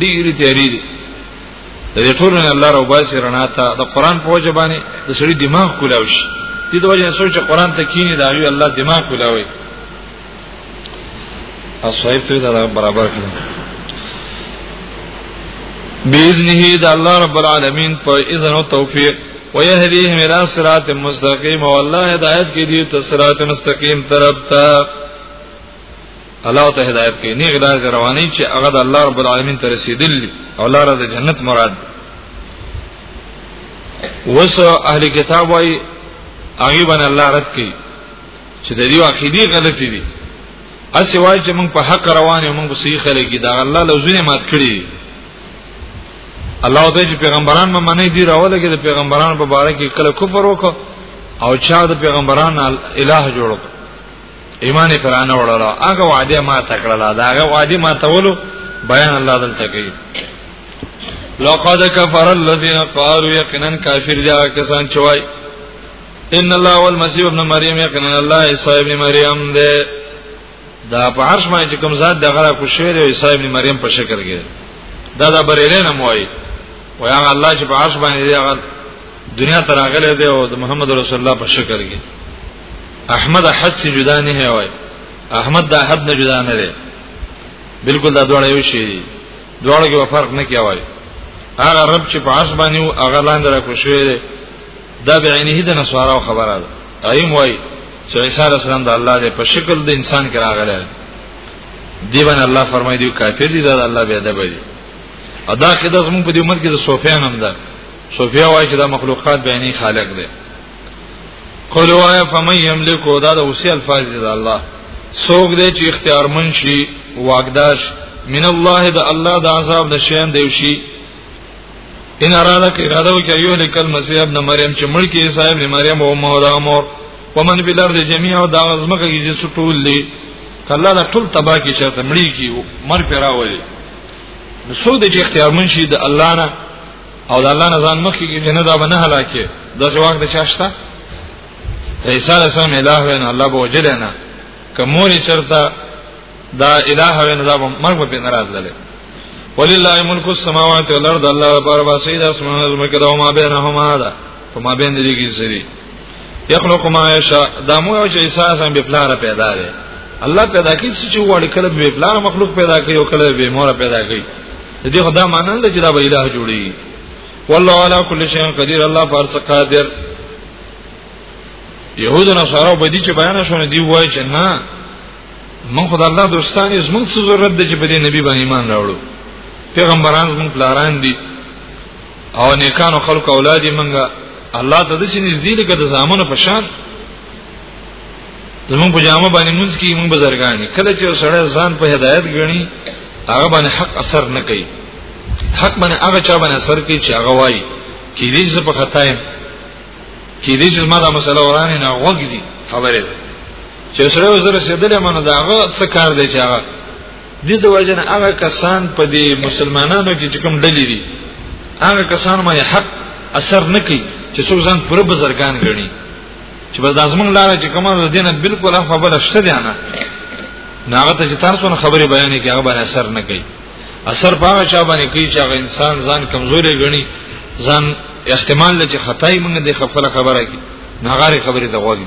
ډیر تیاری دي د دې ټولو نه الله روباسي رڼا ته د قران په وجه باندې د سړي دماغ کولاو شي دې د وجه سوچ قران ته کینی دا وی الله دماغ کولاوي او صاحب ته دا برابر کړ باذنه د الله رب العالمین په اذن او توفیق ويهديهم الى صراط مستقيم والله هدايت کې دي ته صراط مستقيم طرف ته الله ته هدایت کوي نه غلار ته رواني چې هغه د الله رب العالمین ته رسیدل او لار د جنت مراد وس اهل کتاب وايي هغه باندې الله رد کوي چې د دې عقيدي غلطي دي اسی وای چې موږ په حق روان یو موږ صحیح خلک دا الله لوزونه مات کړی الله دې چې پیغمبران مې منې دی راوله کې د پیغمبران په باره کې کله کفر وکړ او چا د پیغمبران الہ جوړ کړ ایمان پرانه وړل هغه وعده ما تکړه دا هغه وعده ما تولو بیان الله دلته کوي لقد كفر الذين قالوا يقينا كافر دي کسان چوي ان الله والمسيح ابن مريم يقينا الله عيسى ابن مريم ده دا په عرش باندې کوم ذات دغه کو شوی دی عيسى ابن مريم په شکل کې دا دا بریلې نه موي و یا الله چې په عرش باندې دغه دنیا تر هغه دی او محمد رسول الله په شکل کې احمد احد سے جدا نه ہے وای احمد دا حد نه جدا نه دی بالکل دا دواړه یو شی دی دواړه کې فرق نه کیوای هغه رب چې په عرش باندې او هغه لاندې را کوشوي دی دا به عینه د نسوارو خبره ده ایم وای چې عیسی علی السلام د الله دی په شکل د انسان کې راغلی دی باندې الله فرمایي دی کافر دی دا الله به ادب دی ادا کې د زمون په دې امت کې د صوفیان هم ده صوفیا وایي چې دا مخلوقات به عینه خالق دی قولو آیا فمن یملکو دا د اوسی الفاظ دی دا الله سوک دی چې اختیار منشي واقداش من الله دا الله دا عذاب د شین دیوشي ان اراده کې اراده وکړي یو لیکل مسیح ابن مریم چې ملک عیسی ابن مریم او مور دا مور ومن بالارض جميعا او دا زمکه کې چې ټول دي کله دا ټول تبا کې شرط مړی کې مر پیراولي نو سود چې اختیار منشي د الله نه او د الله نه ځان مخکې کې جنت دا بنه هلاکه د څه وخت چاشتا عیسی علیه السلام الہ وین الله به وجل نه کومور چرتا دا الہ وین دا مرګ په ناراض لله ولله ملک السماوات والارض الله لپاره واسید اسمانه زمکه دا ما بینهما دا په ما بین دې کې سری یخلق ما یشاء دا مو یو چې احساس هم به پلار پیدا دی الله پیدا کی چې وړي کله به پلار مخلوق پیدا کوي او کله به مور پیدا کوي دې خدا مانن چې دا به الہ جوړي والله علی کل شیء قدیر الله پر څه قادر يهود نه سره به دي چې بیان شونه دی وای چې نه من خدای الله دوستان یې زموږ څه ضرورت دی چې په دې نبی باندې ایمان راوړو پیغمبران زموږ پلاران دي او نیکانو خلق اولاد منګه الله ته د شي نږدې لکه د زامن په شان زمون په جامه باندې مونږ کې مونږ بزرګانی کله چې سړی ځان په هدایت غني هغه باندې حق اثر نه کوي حق باندې هغه چا باندې اثر کوي چې هغه وایي کې دې چې په خطا يم کې دې چې ما دا مسله ورانه نه وګدي خبره چې سره وزره سیدلې منه داغه څه کار دی چې هغه دې د وجنه هغه کسان په دې مسلمانانو کې چې کوم ډلې دي هغه کسان باندې حق اثر نه کوي چې څوک ځان پوره بزرګان ګڼي چې بس لازمن لاره چې کومه د دینه بالکل خبره شته دی نه ناغه ته چې تاسو نه خبره بیانې کې هغه باندې اثر نه کوي اثر پاغه چا باندې کوي چې هغه انسان ځان کمزوري ګڼي ځان احتمال لري چې خدای موږ د خپل خبره کې ناغاري خبره ته غوږی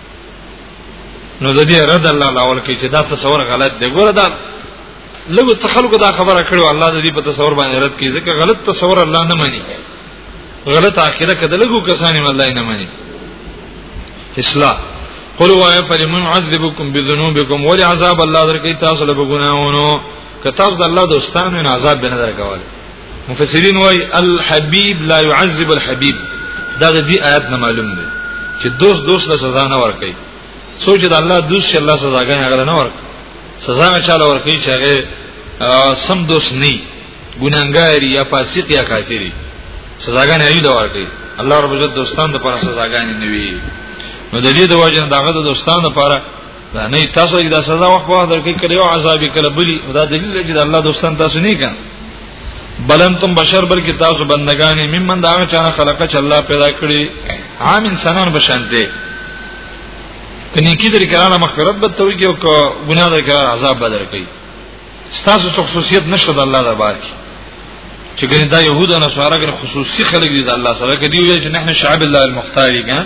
نو د دې رد الله لاول کې چې دا تصور غلط دی ګوره دا لږ څه خلکو دا خبره کړو الله د دې په تصور باندې رد کوي ځکه غلط تصور الله نه مني غلط عقیده کده لږو کسانې الله نه مني اصلاح قل وای فلمن عذبکم بذنوبکم ولی عذاب الله درکې تاسو له ګناونو که تاسو د الله دوستانو نه عذاب بنه درکواله مفسرین وای الحبیب لا يعذب الحبیب دا د دې آیات نه معلوم دی چې دوست دوست له سزا نه ورکړي سوچ د الله دوست چې الله سزاګان هغه نه ورکړي سزا نه چاله ورکړي چې هغه سم دوست نه ګناګاری یا فاسق یا کافری سزاګان یې دا ورکړي الله رب عزت دوستان د پر سزاګان نه وي نو د دې د وجه دغه د دوستان لپاره دا نه تاسو دا سزا وخت وخت درکې کړي او عذاب کړي بلی دا دلیل دی چې الله دوستان تاسو نه کړي بلنتم بشر بلکې تاسو بندگانې ممن دا چا خلقه چې الله پیدا کړی عام انسانان بشانته کني کې درې کړه مغفرت به توي کې او ګناه درې کړه عذاب به درې کوي ستاسو څو خصوصیت نشته د الله د بار کې چې ګنې دا يهود او نصارا ګنې خصوصي خلک دي د الله سره کې دی ویل چې نحن شعب الله المختار ګنه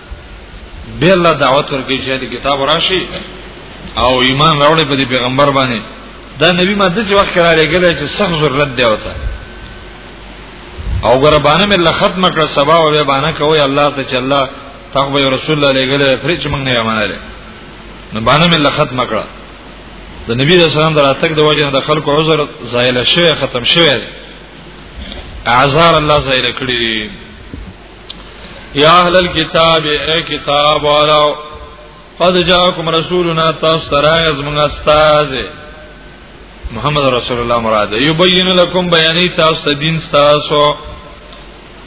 به الله دعوت ورکړي چې د کتاب راشي او ایمان راوړي په دې پیغمبر باندې دا نبی ما د څه وخت کرا لګل چې سخت ضرورت دی وته او غربانه مې له ختم کړ سبا او به باندې کوي الله ته چې الله تقبه رسول الله لګل پرې چې موږ نه یمناله نو باندې مې له ختم کړ د نبی رسول الله دراتک د وجه د خلکو عذر زایل شوی ختم شوی اعذار الله زایل کړی یا اهل الكتاب اے کتاب والاو قد جاءکم رسولنا تاسو سره از موږ استاد محمد رسول الله مراد یبین لكم بیانی تاسو دین تاسو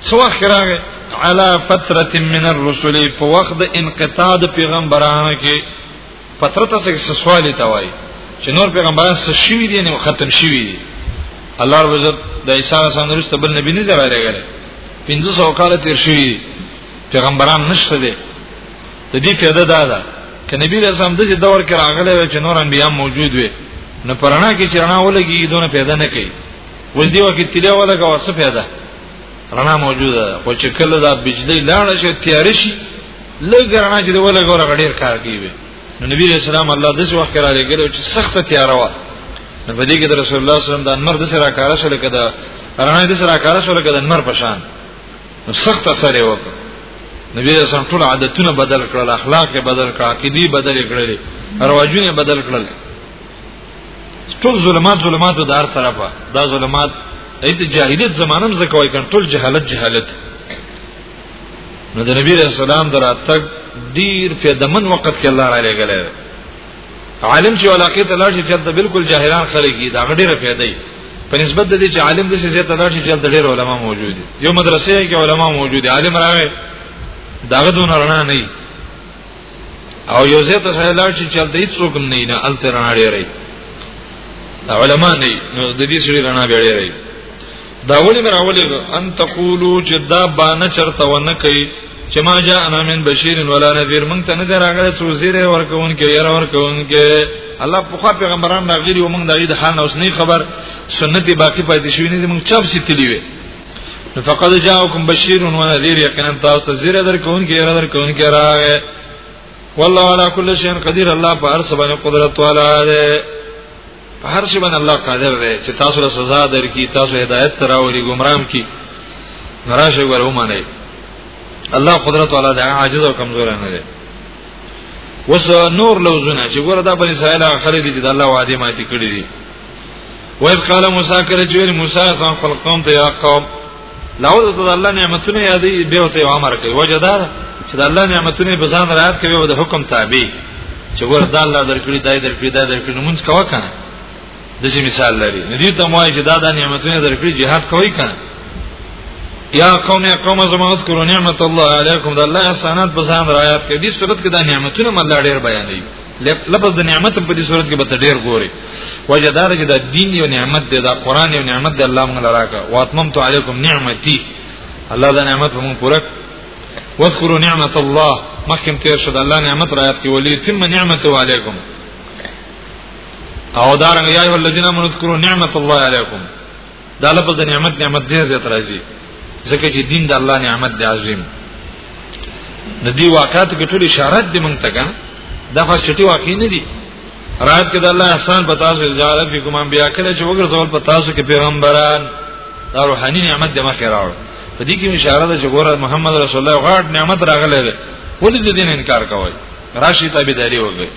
سو اخره علی فتره من الرسل په وخت د انقطاع پیغمبرانو کې فطرت څخه څه سوال ته وای چې نور پیغمبران څه شوی دي نه ختم شوی دي الله رب عزت د عیسی السلام وروسته بل نبی نه درایږي 1500 کال تیر شوی پیغمبران نشته دي د دې فائدہ دا ده چې نبی رسول الله د دور کې راغلی و چې نور انبیا موجود وي نه پرانا کې چې رڼا ولګي دونه پیدا نه کوي وځ دی وکي تیرې ولګه وسه پیدا رڼا موجوده خو چې کله دا بجلی لاړ شي تیار شي لږ رڼا چې ولګو را ډیر کار کوي نو نبی رسول الله الله د څه وخت را لګلو چې سخت تیار و نو په دې کې د رسول الله صلی الله علیه وسلم د انمر د سره کار شول کده رڼا د سره کار شول کده انمر پشان نو سخت اثر یې وکړ نبی رسول الله ټول عادتونه بدل کړل اخلاق یې بدل کړ عقیدې بدل کړل رواجونه بدل کړل ټول ظلمات ظلمات د هر طرفه دا ظلمات ایت جاهلیت زمانم زکوي کنټرول جهالت جهالت نو د نبی رسول سلام دراتک ډیر فیدمن وخت کې الله را لګلې عالم چې علاقه ته لاړ شي چې بالکل جاهلان خلک دي دا غډې را پیدا دي په نسبت د دې چې عالم د سیاست ته لاړ شي چې ډېر علما موجود دي یو مدرسې کې علما موجود دي عالم راغی داغه دون رڼا نه او یو ځای ته سره لاړ شي چې د هیڅ څوک نه نه الته رڼا ډېرې علما نه نو د دې سړي رڼا ډېرې دا ولې مې راولېږه ان تقولو چې دا بانه چرته ونه کوي چې ما جاء انا من بشیر ولا نذیر مونږ ته نه دراغله سو زیره ورکون کې ير ورکون کې الله په خوا پیغمبران راغلي و مونږ دغه د حال اوس نه خبر سنت باقی پاتې شوی نه مونږ چاپ سیتلی وي فقد جاءکم بشیر و نذیر یقینا تاسو ته زیره درکون کې ير درکون کې راغې والله على كل شيء قدير الله په هر څه باندې قدرت والا دی په هر شي باندې الله قادر دی چې تاسو له سزا درکې تاسو هدایت تراوري ګمرام کی راشه ورو معنی الله قدرت والا دی عاجز او کمزور نه دی وس نور لوزونه چې ګوره دا بنی اسرائیل خلک دي چې د الله وعده ماتې کړې دي وایي قال موسی کړه چې موسی ځان خپل قوم ته یا قوم لاول ته د الله نعمتونه یادې به وته امر کوي وجه دا چې د الله نعمتونه په ځان راحت کوي او د حکم تابع چې ور د الله درکړي دای درکړي دای درکړي نو مونږ کوا کنه د دې مثال لري ندی ته موای چې دا د نعمتونه درکړي jihad کوي کنه یا قوم یا قوم زما اذکروا نعمت الله علیکم د الله احسانات په ځان راحت کوي دې صورت کې د نعمتونه مله ډیر بیانوي لفظ د نعمت په دې صورت کې به ډېر ګوري وجدار چې دا دین یو نعمت دی دا قران یو نعمت دی الله موږ لراکا واتممت علیکم نعمتي الله دا نعمت موږ پوره واذكروا نعمت الله مخکم تیر شد الله نعمت رايات کې ولي تم نعمت علیکم او دارنګ یا ایه الذین امنوا اذكروا نعمت الله علیکم دا لفظ نعمت نعمت دې زیات راځي ځکه چې دین د الله نعمت دی عظیم د دې واقعاتو کې ټول اشارات دې مونږ ته کړه دا خو شټي واقع نه دي رات کې د الله احسان په تاسو الزام فی کوم بیا کله چې وګرځول په تاسو کې پیغمبران دا روحاني نعمت دې مخه راوړ په دې کې اشاره ده چې ګوره محمد رسول الله غاټ نعمت راغله ولې دې دین انکار کوي راشي تابعداري وکړي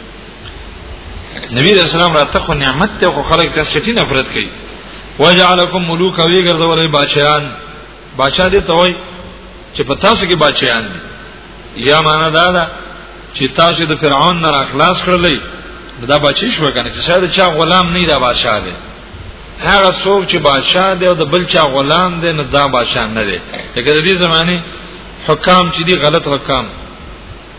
نبی رسول الله راته خو نعمت ته خو خلک تاسو چټي نفرت کوي وجعلکم ملوک وی ګرځولې بادشاہان بادشاہ دې ته وای چې په تاسو کې بادشاہان دي یا معنا دا ده چې تاسو د فرعون نه راخلاص کړلې دا بچی شو کنه چې شاید چا غلام نه دا بادشاہ دی هغه څوک چې بادشاہ دی او د بل چا غلام دی نه دا بادشاہ نه دی لکه د دې زمانه حکام چې دی غلط حکام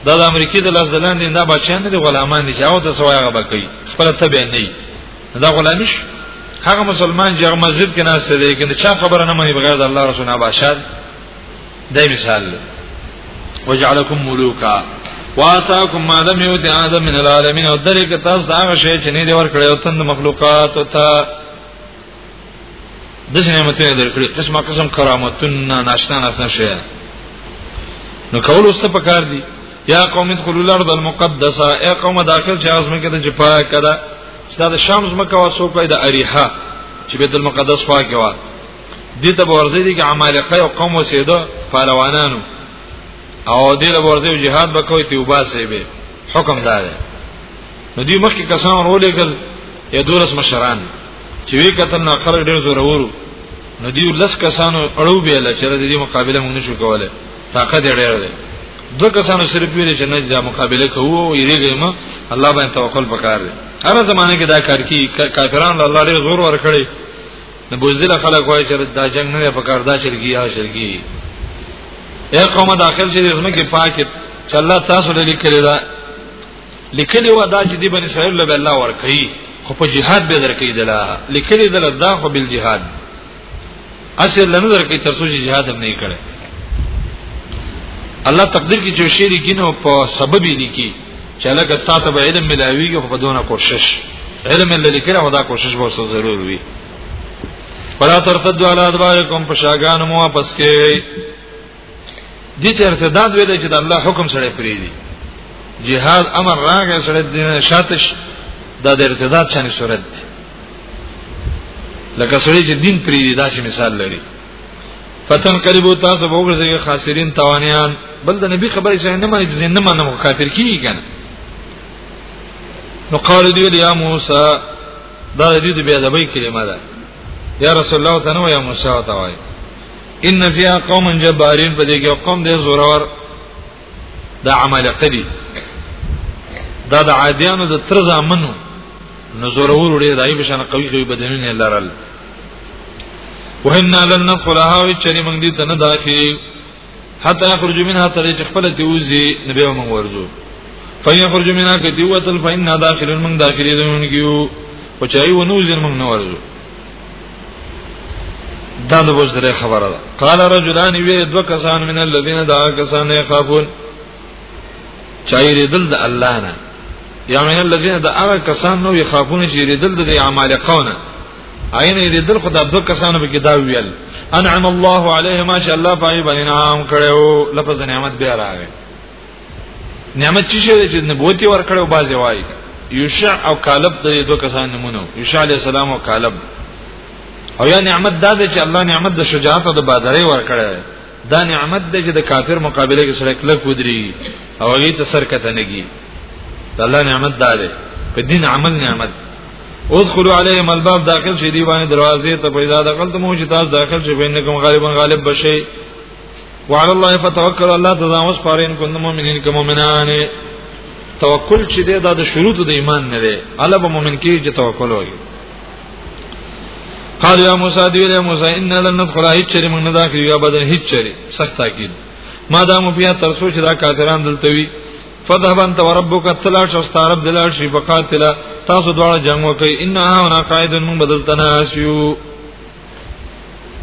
دا د امریکای د لاس دلان دي دا بچیان دي غلامان دي چې او د سوای هغه بکی خپل تبع نه دي دا غلامیش هغه مسلمان چې هغه مسجد کې ناس ته دی کنه چا خبره نه مانی بغیر د الله رسول نه باشد دا مثال دی وجعلکم ملوکا واتاکم ما لم یؤت آدم من العالمین او درې کې تاسو دا شی چې نه دی ورکړی او تند مخلوقات او ته د څه نعمتونه درکړي قسم قسم کرامتونه ناشنا ناشنا شي نو کول اوس په کار دي یا قوم ادخلوا الارض المقدسه یا قوم داخل شي اوس مکه ته جپا کړه ستاسو شام زمکه واسو کوي د اریحه چې بیت المقدس خوا کې و دي ته ورځي دي کې عمالقه او قوم وسیده پهلوانانو او دې له ورځي جهاد وکوي توبه سي به حکم دار نو دی مخکې کسان ورولېګل یا دولس مشران چې وی کتن نه خلک ډېر زور ورو نو دی لس کسانو اړو بیل چې د دې مقابله موږ نشو کولای طاقت یې ډېر دی دو کسانو صرف ویل چې نه دا مقابله کوو یریږي ما الله باندې توکل وکړ دی هر زمانه کې دا کار کی کافرانو له الله ډېر زور ورکړي نو بوزله خلک وایي چې دا جنگ نه په کار دا شرګي یا شرګي اے قوم د اخر چې زمکه پاکه چې الله تاسو لري کړی دا لیکلی و دا چې دی بن اسرائیل له الله ورکړي خو په جهاد به درکې دلا لیکلی دلا دا خو بل جهاد اصل لنه درکې ترڅو چې جهاد هم نه کړي الله تقدیر کې چې شی لیکي نو په سبب یې لیکي چې لکه تاسو به علم ملاویږي خو په دونه کوشش علم لري کړه خدا کوشش به سره ضرور وي فلا ترتدوا على ادباركم فشاغان مو واپس کې دي چې ارتداد ویل چې د الله حکم سره پری دي جهاد امر راغی سره د شاتش د ارتداد شانې صورت دي لکه سړي چې دین پری دي داسې مثال لري فتن قریبو تاسو وګرځي خاسرین توانیان بل د نبی خبرې څنګه نه مانی ځین نه مانم کافر کیږي کنه نو قال دی یا موسی دا دې بیا د بې کلمه ده یا رسول الله تعالی یا موسی تعالی ان فيها قوم جبارين په دې کې قوم دې زورور دا عمل قدي دا د عادیانو د تر زامنو نزورور ډیر دای په شان قوي قوي بدنونه لرل وهنا لن ندخلها وچری موږ دې ته نه داخلي حتی اخرج منها تر چې خپل ته وزي نبی موږ ورزو فیخرج منها کتیوتل فإنا داخلون موږ داخلي دونکو او چای ونوزن موږ نه ورزو دا د وزره خبره ده قال رجلان وی دو کسان من الذين دا کسان يخافون چایری دل د الله نه یا من الذين دا هغه کسان نو يخافون چې ردل د عمالقونه عین ردل خدا دو کسان به کې دا ویل انعم الله عليهما شاء الله پای باندې نام کړو لفظ نعمت بیا راغی نعمت چې شه چې نبوت ورکړو بازي وای یوشع او کالب د دوه کسان نمونه یوشع علی السلام او کالب او یا نعمت دا چې الله نعمت د شجاعت او د بادرې ورکړي دا نعمت دی چې د کافر مقابله کې سره کله کودري او هغه ته سر کته نگی دا الله نعمت دا دی په دین عمل نعمت ادخلوا عليهم الباب داخل شي دی باندې دروازې ته پیدا دخل ته مو چې تاسو داخل شي بینکم غالبا غالب بشي وعلى الله فتوکل الله تزا وس پارین کو مؤمنین کو مؤمنان توکل چې دی دا د شروط د ایمان نه دی الله به مؤمن کیږي چې توکل وایي قال یا موسی دی یا موسی ان لن ندخل هیڅ چری موږ نه داخل یا بدن هیڅ چری سخت تاکید ما دا مو بیا تر سوچ دا کافران دلته وی فذهب انت وربك تلاش استعرب دلال شي فقاتل تاسو دواړه جنگ وکي ان ها نا قائد من بدلتنا اسيو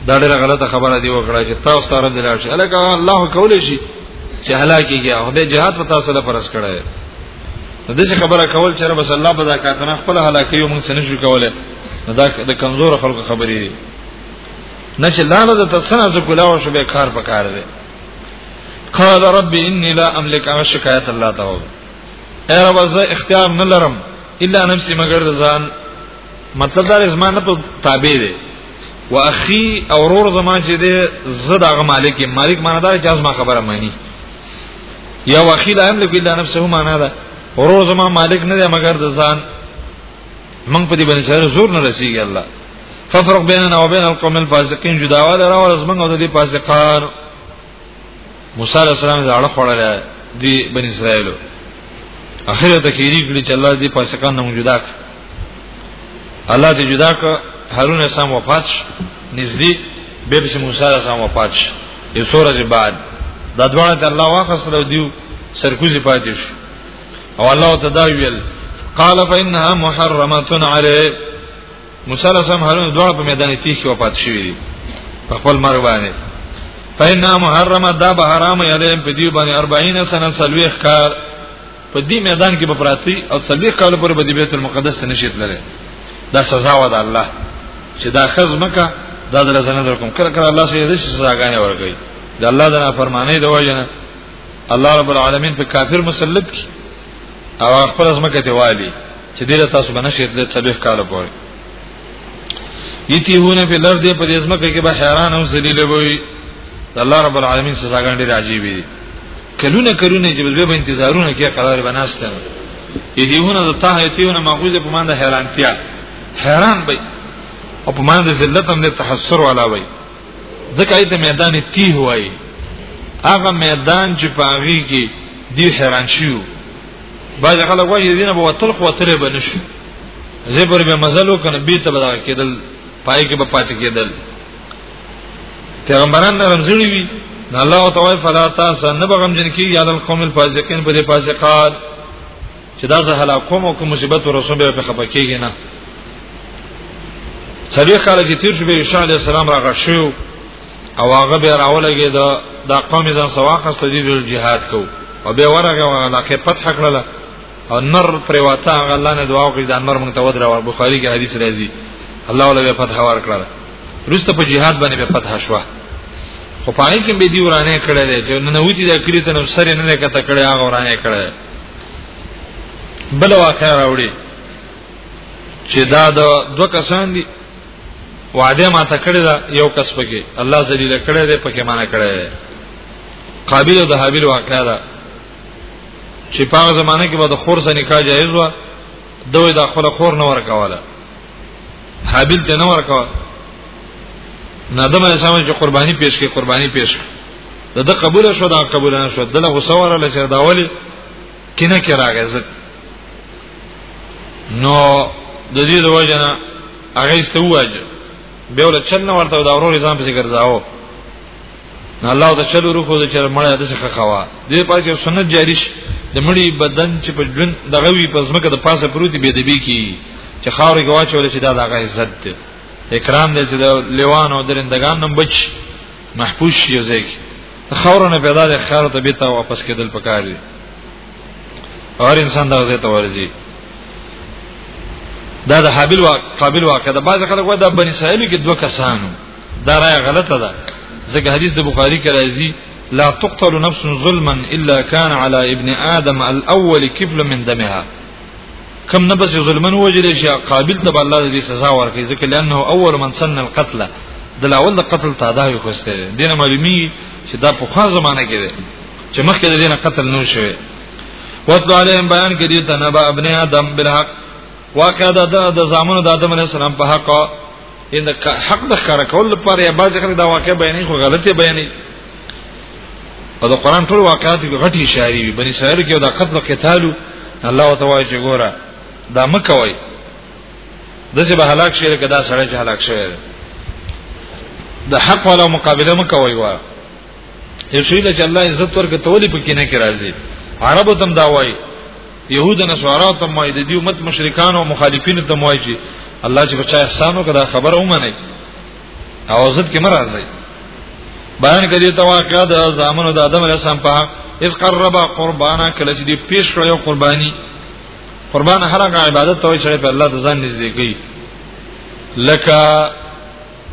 دا ډېره غلطه خبره دی وکړه چې تاسو سره دی لاړ شي الکه الله کول شي چې هلاکیږي او به جهاد په تاسو له پرس کړه نو دغه خبره کول چې رب صلی الله بدا کاتنه خپل هلاکي او موږ سنشو کوله دا د کمزور خلکو خبرې دي نه چې لاله د تسنه ز کولاو شو به کار پکار دی قال رب اني لا املك ان شکایت الله تعالی اے رب زه اختیار نه لرم الا نفسي مگر ځان مطلب دا زما نه په تابع دی واخي اورور زما چې دی زدا غ مالک مالک معنا دا چې ازما خبره مانی یا واخي لا یملک الا نفسه معنا دا اورور زما مالک نه دی مګر د ځان من په دې باندې سره زور نه رسیږي الله ففرق بیننا وبین القوم الفاسقین جداواله راول زمنګ او د فاسقان موسی علی السلام د اړه خړل دی بن اسرائیلو اخر ته کېږي کړي چې الله دې پاسکان نه جدا کړ الله دې جدا کړ هارون السلام وفات شو نږدې به به موسی علی السلام وفات شو یو سورج بعد دا دواړه ته الله واخصلو دیو سرکوزي پاتې شو او الله تداویل قال فإنها محرمة عليه مسلسم هرونه دوه په میدان تیخ کې وفات شوی دی په خپل مرګ باندې فینا محرمه دا به حرام یلیم په دی باندې 40 سنه سلويخ کار په دې میدان کې به پراتی او سلويخ کال پر به د بیت المقدس ته نشیت لري دا سزا و ده الله چې دا خزمه کا دا در زنه در کوم کړه کړه الله سره دې سزاګانې ورکړي دا الله دا فرمانه دی وایي الله رب العالمین په کافر مسلط کی او خپل ځمکه ته والی چې دله تاسو باندې شي د څلوي کال پورې یتیونه په لار دې په دې ځمکه کې به حیران او ذلیل وي الله رب العالمین سزاګان ډېر عجیب دي کلونه کلونه چې به انتظارونه کې قرار بناستل یتیونه د تاه یتیونه ماخوذه په معنی حیرانتیا حیران وي او په معنی ذلت هم له تحسر والا وي ځکه ایت میدان تیه وای هغه میدان چې پاغي کې دی حیران شیو باز خلک وایي دینه به وتل خو وتل به نشو زبر به مزلو کنه به ته بدا کېدل پای کې به پاتې کېدل پیغمبران نرم زړی وی الله تعالی فلا تاسو نه بغم جن کې یاد القوم الفاسقین په دې فاسقات چې دا زه هلاکوم او کوم مصیبت ورسوم به په خپکیږي نه څلوي کال چې تیر شو به عیسی علی السلام راغ شو او هغه به راولګي دا د قوم ځان سواخه سدید جهاد کو او به ورغه علاقه فتح کړله او نر پرواته هغه الله نه دعا وکړي دا نر مونږ ته ودرو بخاری کې حدیث راځي الله ولې فتح ورکړه روسته په جهاد باندې به فتح شوه خو پای کې به دی ورانه کړه چې نن وتی دا کړی ته نو سره نه کته کړه هغه ورانه کړه بل واقع راوړي چې دا د دوه کسان دي وعده ما ته کړی دا یو کس پکې الله ذلیل کړی دی پکې معنا کړی دی قابل او د حابل واقعا ده چې په هغه زمانه کې به د خور سره نکاح جایز و دوی د خپل خور نه ورکواله حابیل ته نه ورکوه نه دمه اسلام چې قرباني پیش کړي قرباني پیش کړي دا د قبول شو دا قبول نه شو دله غوسوره لچر دا ولی کینه کې راغی زک نو د دې د وجنه هغه ستوواج به ول چنه ورته دا ورور ځان پسې ګرځاو نه الله د چلو روح د چر مړ د څخه خوا دې پاتې یو سنت جاری شي د مړي بدن چې په جون دغه وی په زمکه د پاسه پروتي به دبي کی چې خاورې گواچول چې دا دغه عزت دی اکرام دې چې د لیوان او درندگان نم بچ محفوظ شي زیک خاورونه پیدا د خاور ته بیت واپس کېدل پکار دي هر انسان دغه ځای ته ورځي دا د حابل واقع قابل واقع دا بعض خلک وایي د بنی اسرائیل کې دوه کسانو دا رائے غلطه ده ځکه حدیث د بخاری کې راځي لا تقتل نفس ظلما الا كان على ابن ادم الاول كفل من دمها کم نه بس ظلمن وجل شي قابل ته الله دې سزا ورکړي ځکه لانه اول من سن القتل د لاول د قتل تعداد خوسته دینه معلومی چې دا په خاص زمانه کې ده چې مخکې د دینه قتل نه شوی وتلو علیهم بیان کړي ته نبا ابن ادم بالحق واقع دا د زامنو د ادم علی السلام په حق ان حق د ښکارا کول لپاره یا بعضی خلک دا واقع بیانې خو غلطه بیانې او د قران ټول واقعات کې غټي اشاره وي بني اسرائیل کې دا قتل قتالو الله تعالی چې ګوره دا مکوي دغه به هلاک شي لکه دا سړی چې هلاک شوی دی د حق والا مقابله مکوي وا یو شی چې الله عزت ورکړي ته ولي پکې نه کې راځي عربو تم دا وایي يهود نصارا ته مای د دې امت مشرکان او مخالفین ته مای چې الله چې بچا احسان وکړه خبره ومني او عزت کې مرزي بیان کړي ته واقعا د زامنو د آدم علیه السلام په اذ قرب قربانا کله چې پیش کړو یو قرباني قربان هر هغه عبادت ته چې په الله د ځان نږدې کوي لکه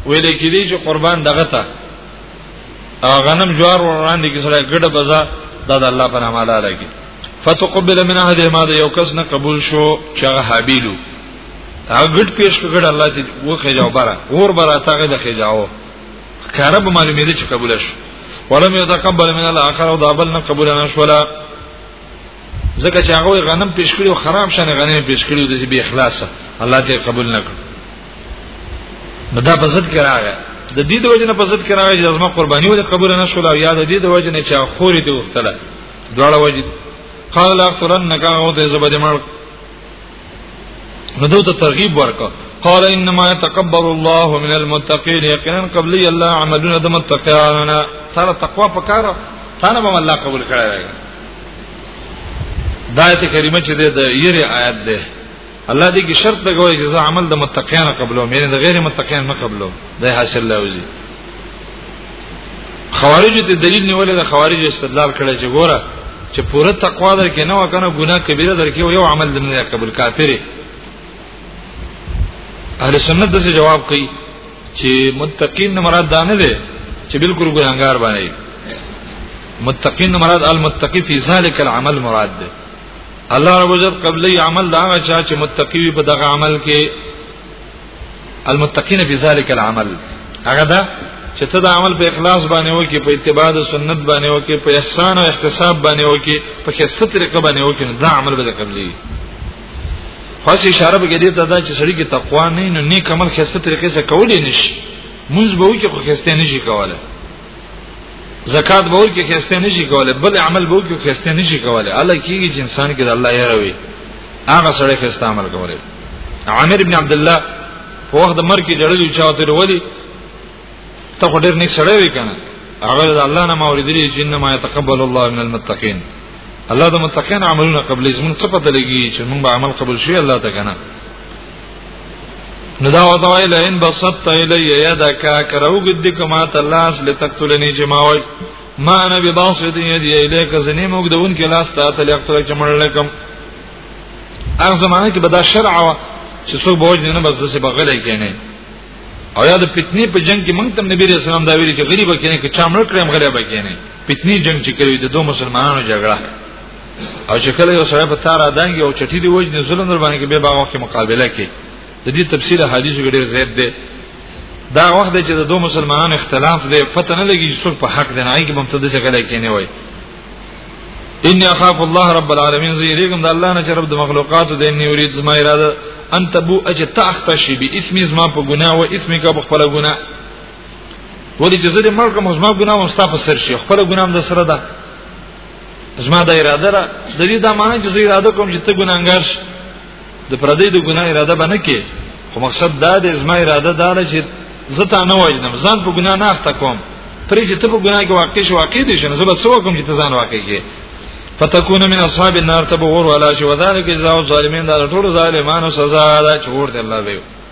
ویل کېدی چې قربان دغه ته غنم جوار وړاندې کې سره ګډه بزا دا د الله په نامه لاله کې فتقبل من هذه ما یو کس نه قبول شو چې هغه حابیلو هغه ګډ پیش کړ الله دې وکه جواب برا اور برا تاګه د خجاو کارب معلومې دې چې قبول شو ولم يتقبل من الاخر او دابل نه قبول نه شولا ځکه چې هغه غنم پیش کړو خراب شنه غنم پیش کړو د به اخلاص الله دې قبول نه کړ نو دا په ضد کې راغی د دې د وجنه په ضد کې راغی چې زما قرباني ولې قبول نه شول او یا د دې د وجنه چې خورې ته وختله دواړه وجه قال لا اقتلنك او ته زبد مړ نو دوی ته ترغیب ورکړه قال انما يتقبل الله من المتقين یقینا قبل الله عملنا د متقیاننا تر تقوا پکار تانه به الله قبول کړی دا آیت کریمه چې د یری آیت ده الله دې کې شرط لګوي چې زه عمل د متقینو قبلو مې د غیر متقین نه قبلو دا حاصل لوزي خوارج ته دلیل نیولې د خوارج استدلال کړي چې ګوره چې پوره تقوا در کې نه وکنه ګناه کبیره در کې یو عمل دې نه قبول کافره اهل سنت دسه جواب کوي چې متقین نه مراد دانه دي چې بالکل ګناګار باندې متقین نه مراد المتقی فی ذلک العمل مراد ده الله رب عزت قبلی عمل دا چا چې متقی په دغه عمل کې المتقین بذلک العمل هغه دا چې ته د عمل په اخلاص باندې وکي په اتباع د سنت باندې وکي په احسان او احتساب باندې وکي په خسته طریقه باندې وکي دا عمل به قبلی خاص اشاره به دې ته دا چې سړی کې تقوا نه نه نیک عمل خسته طریقې سره کولې نشي مونږ به وکي خو خسته نشي کولای زکات به ورکه کېسته نشي کوله بل عمل به ورکه کېسته نشي کوله الله کېږي چې انسان کې د الله یې راوي هغه سره کېسته عمل کوله عامر ابن عبد الله په وخت د مرګ کې جړل یو چاته وروړي ته خو ډېر نیک سره وی کنه هغه د الله نه موریدلی چې انما يتقبل الله من المتقين الله د متقین عملونه قبلې زمون څه پته لګي چې موږ به عمل قبول شي الله ته کنه نو دا وته وای لئن بسطت الی یدک کرو گد کما تلاس لتقتلنی جماوی ما انا بباسط یدی الیک زنی موږ دون کې لاس ته تل یقتل چمړلکم هغه زمانه کې بدا شرع وا چې څو بوج نه بس دسه بغلې کینې او یاد پتنی په جنگ کې مونږ تم نبی رسول الله دا ویلي چې غریب کینې کې چامل کړم غلې بکینې پتنی جنگ چې کوي د دوه مسلمانانو جګړه او چې کله یو سره په تار ادانګي او چټي دی وجنه ظلم در باندې کې به باغ کې مقابله کې د دې تفصیل حدیث کې ډېر زیات دی دا وخت چې د دوه مسلمانانو اختلاف دی پته نه لګي څوک په حق دی نه ایږي بم ته د څه کله کې نه وای ان اخاف الله رب العالمین زیریګم د الله نه چې رب د مخلوقات د ان یرید زما اراده ان تبو اج تختشی به اسم زما په ګناه او اسم کا په خپل ګناه ولې چې زه د مرګ مزما ګناه او ستا په سر شي خپل ګناه د سره ده زما د اراده را د دې د معنی چې زه اراده کوم چې ته ګناګار شې د پردې د ګناه اراده باندې کې خو مقصد دا دی زما اراده دا ده چې زه تا نه وایم ځان په ګناه نه اخته کوم پرې چې ته په ګناه کې واقع شې واقع دي شنه زه به څه وکم چې ته ځان واقع کې فتكون من اصحاب النار تبور ولا شي وذلك جزاء الظالمين دا ټول ظالمانو سزا ده چې ورته الله به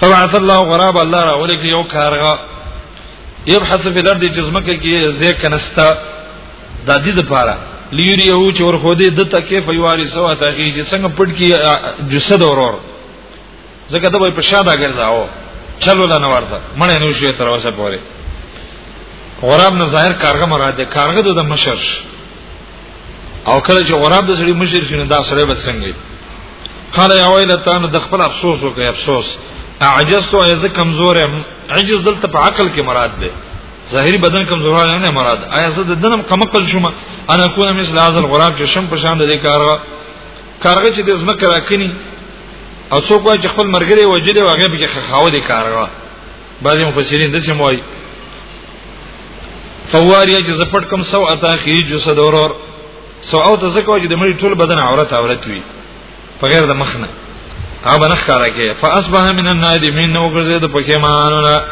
فبعث الله غراب الله را ولګي یو کارغه يبحث في الارض جزمکه کې زه کنستا د دې لپاره لیری یو چې ور خو دې د تکې فیواری سوا ته کې چې څنګه پټ کې جسد اورور زګه ته په شاده ګرځاو چلو لا نه ورته مړ نه شو تر اوسه پورې غراب نه ظاهر کارغه مراد کارغه د مشر او کله چې غراب د سړي مشر شنو دا سره به څنګه قال يا ويلتان د خپل افسوس وکي افسوس عجزت او از کمزور ام عجز دلته په عقل کې مراد ده ظاهري بدن کمزور نه مراد آیا زه د دنم کمقل شوم انا کوم مثل هذا الغراب چې شم په شان د دې کارغه کارغه چې د زمکه راکني او څوک چې خپل مرګري وجلې واغې به کې خاوه دي کارغه بعضی مفسرین دسی موای فواریا چې زپټ کم سو اتا خي جو صدورور سو او ته زکو چې د مړي ټول بدن عورت عورت وي په غیر د مخنه تا به نخ کارا کې فاصبح من النادمین نو ګرځي د پکېمانو نه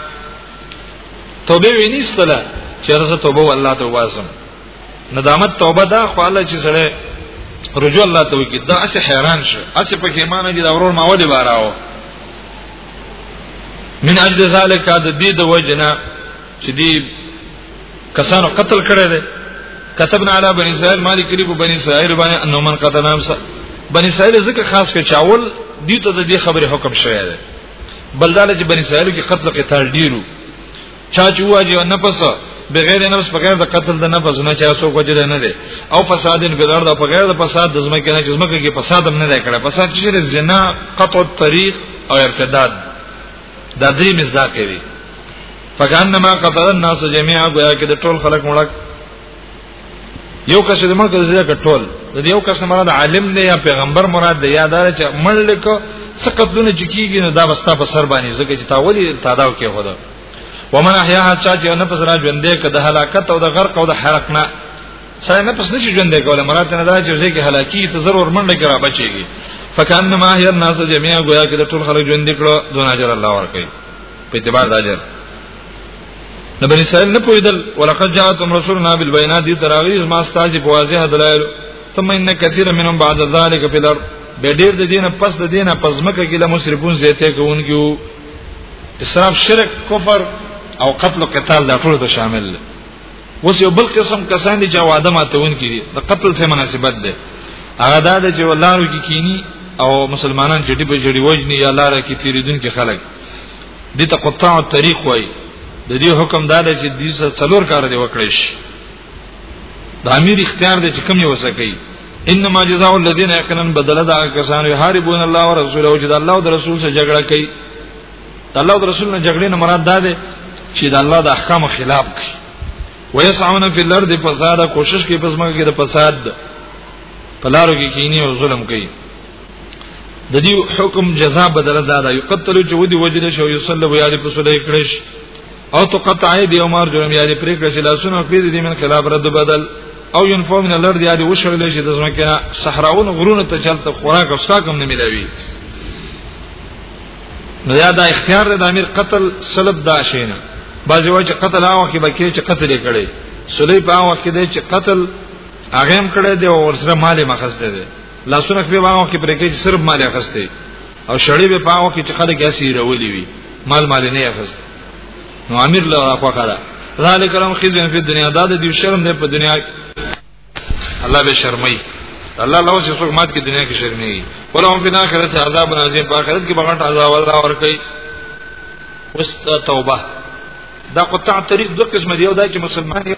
توبه وینیستله چې رسه توبه الله ته واسم ندامت توبه دا خو الله چې سره رجوع الله ته وکړي دا اسی حیران شو اسی پکېمانه دي دا ورور ما ولې باراو من اجل ذالک د دې د وجنه چې دې کسانو قتل کړي دي كتبنا على بني اسرائيل مالي کلی په بني اسرائيل باندې انه من قتل نفسا بني اسرائيل ذکر خاص کې چاول دې ته د دې خبره حکم شوی دی بلدار چې بني اسرائيل کې قتل قتال ډیرو چا چې واجی او نفس بغیر نفس بغیر د قتل د نفس نه چا سو کوجل نه دی او فسادن په دړه په غیر د فساد د زمکه نه چې زمکه کې فساد هم نه دی کړی فساد چې زنا قطع الطريق او ارتداد دا درې مزدا کوي فکانما قتل الناس جميعا گویا کې د ټول خلک مړک یو کس د مړ کس زیاده ټول د یو کس مراد عالم دی یا پیغمبر مراد دی یا دار چې مړ لکه سقط دونه چکیږي نو دا بستا په سر باندې ځکه چې تاولی تعداو کې هودا ومن احیاها چا چې نه پس را ژوندې کړه د هلاکت او د غرق او د حرق نه سره نه پس نشي ژوندې کوله مراد نه دا چې ځکه هلاکی ته ضرور منډه کرا بچيږي فکانما هی الناس جميعا گویا کې د ټول خلک ژوندې کړو دون اجر الله ورکړي په اعتبار د اجر نو بني اسرائيل نه پویدل ولقد جاءتهم رسولنا بالبينات دي تراغيز ما استاجي په واضح دلایل ثم ان كثير منهم بعد ذلك في الارض به ډیر د دینه پس د دینه پزمکه کې له مشرکون زیته کوونکیو اسراف شرک کفر او قتل او قتال دا ټول ته شامل دي اوس یو بل قسم کسان دي چې واده ماتون کړي د قتل سره مناسبت ده هغه دا چې ولارو کې کینی او مسلمانان جډي په جډي وجني یا لار کې تیریدون کې خلک دي ته قطاع الطريق وای د دې حکم دا دی چې دې څلور کار دی وکړي شي د امیر اختیار دی چې کوم یو سکی انما جزاء الذين يقنن بدل دا کسان يحاربون الله ورسوله او چې د الله او رسول سره جګړه کوي د الله او رسول نه جګړې نه مراد دا ده چې د الله د احکام خلاف کوي ويسعون في الارض فساد کوشش کوي پس مګر کې د فساد پلارو کې کینی او ظلم کوي د دې حکم جزاء بدل دا ده یقتلوا جودي وجل شو یصلب یاد په سولې کړش او تو قطع دی او مار جرم یادی پرې کړ چې لاسونه په دې من خلاف رد بدل او ينفو من الارض یادی وشړل شي د زمکه صحراونه غرونه ته چلته خوراک او سکا کم نه ملاوي نو یا دا اختیار د امیر قتل سلب دا شینه بعضی وجه قتل هغه کې بکې چې قتل یې کړي سلی په هغه کې دی چې قتل هغه هم کړي دی او ورسره مال مخسته دی لاسونه په هغه کې پرې کې چې صرف مال اخسته او شړې به پاو کې چې خلک یې سیره ولي وي مال مال نه اخست نو امیر له اخوا کړه ذالک لهم خزي فی الدنیا دا د دې شرم دی په دنیا الله به شرمای الله لو چې څوک مات کې دنیا کې شرمېږي ولهم فی الاخرت عذاب عظیم په آخرت کې بغټ عذاب الله ور کوي واست توبه دا قطع طریق دو قسم دی یو دا چې مسلمان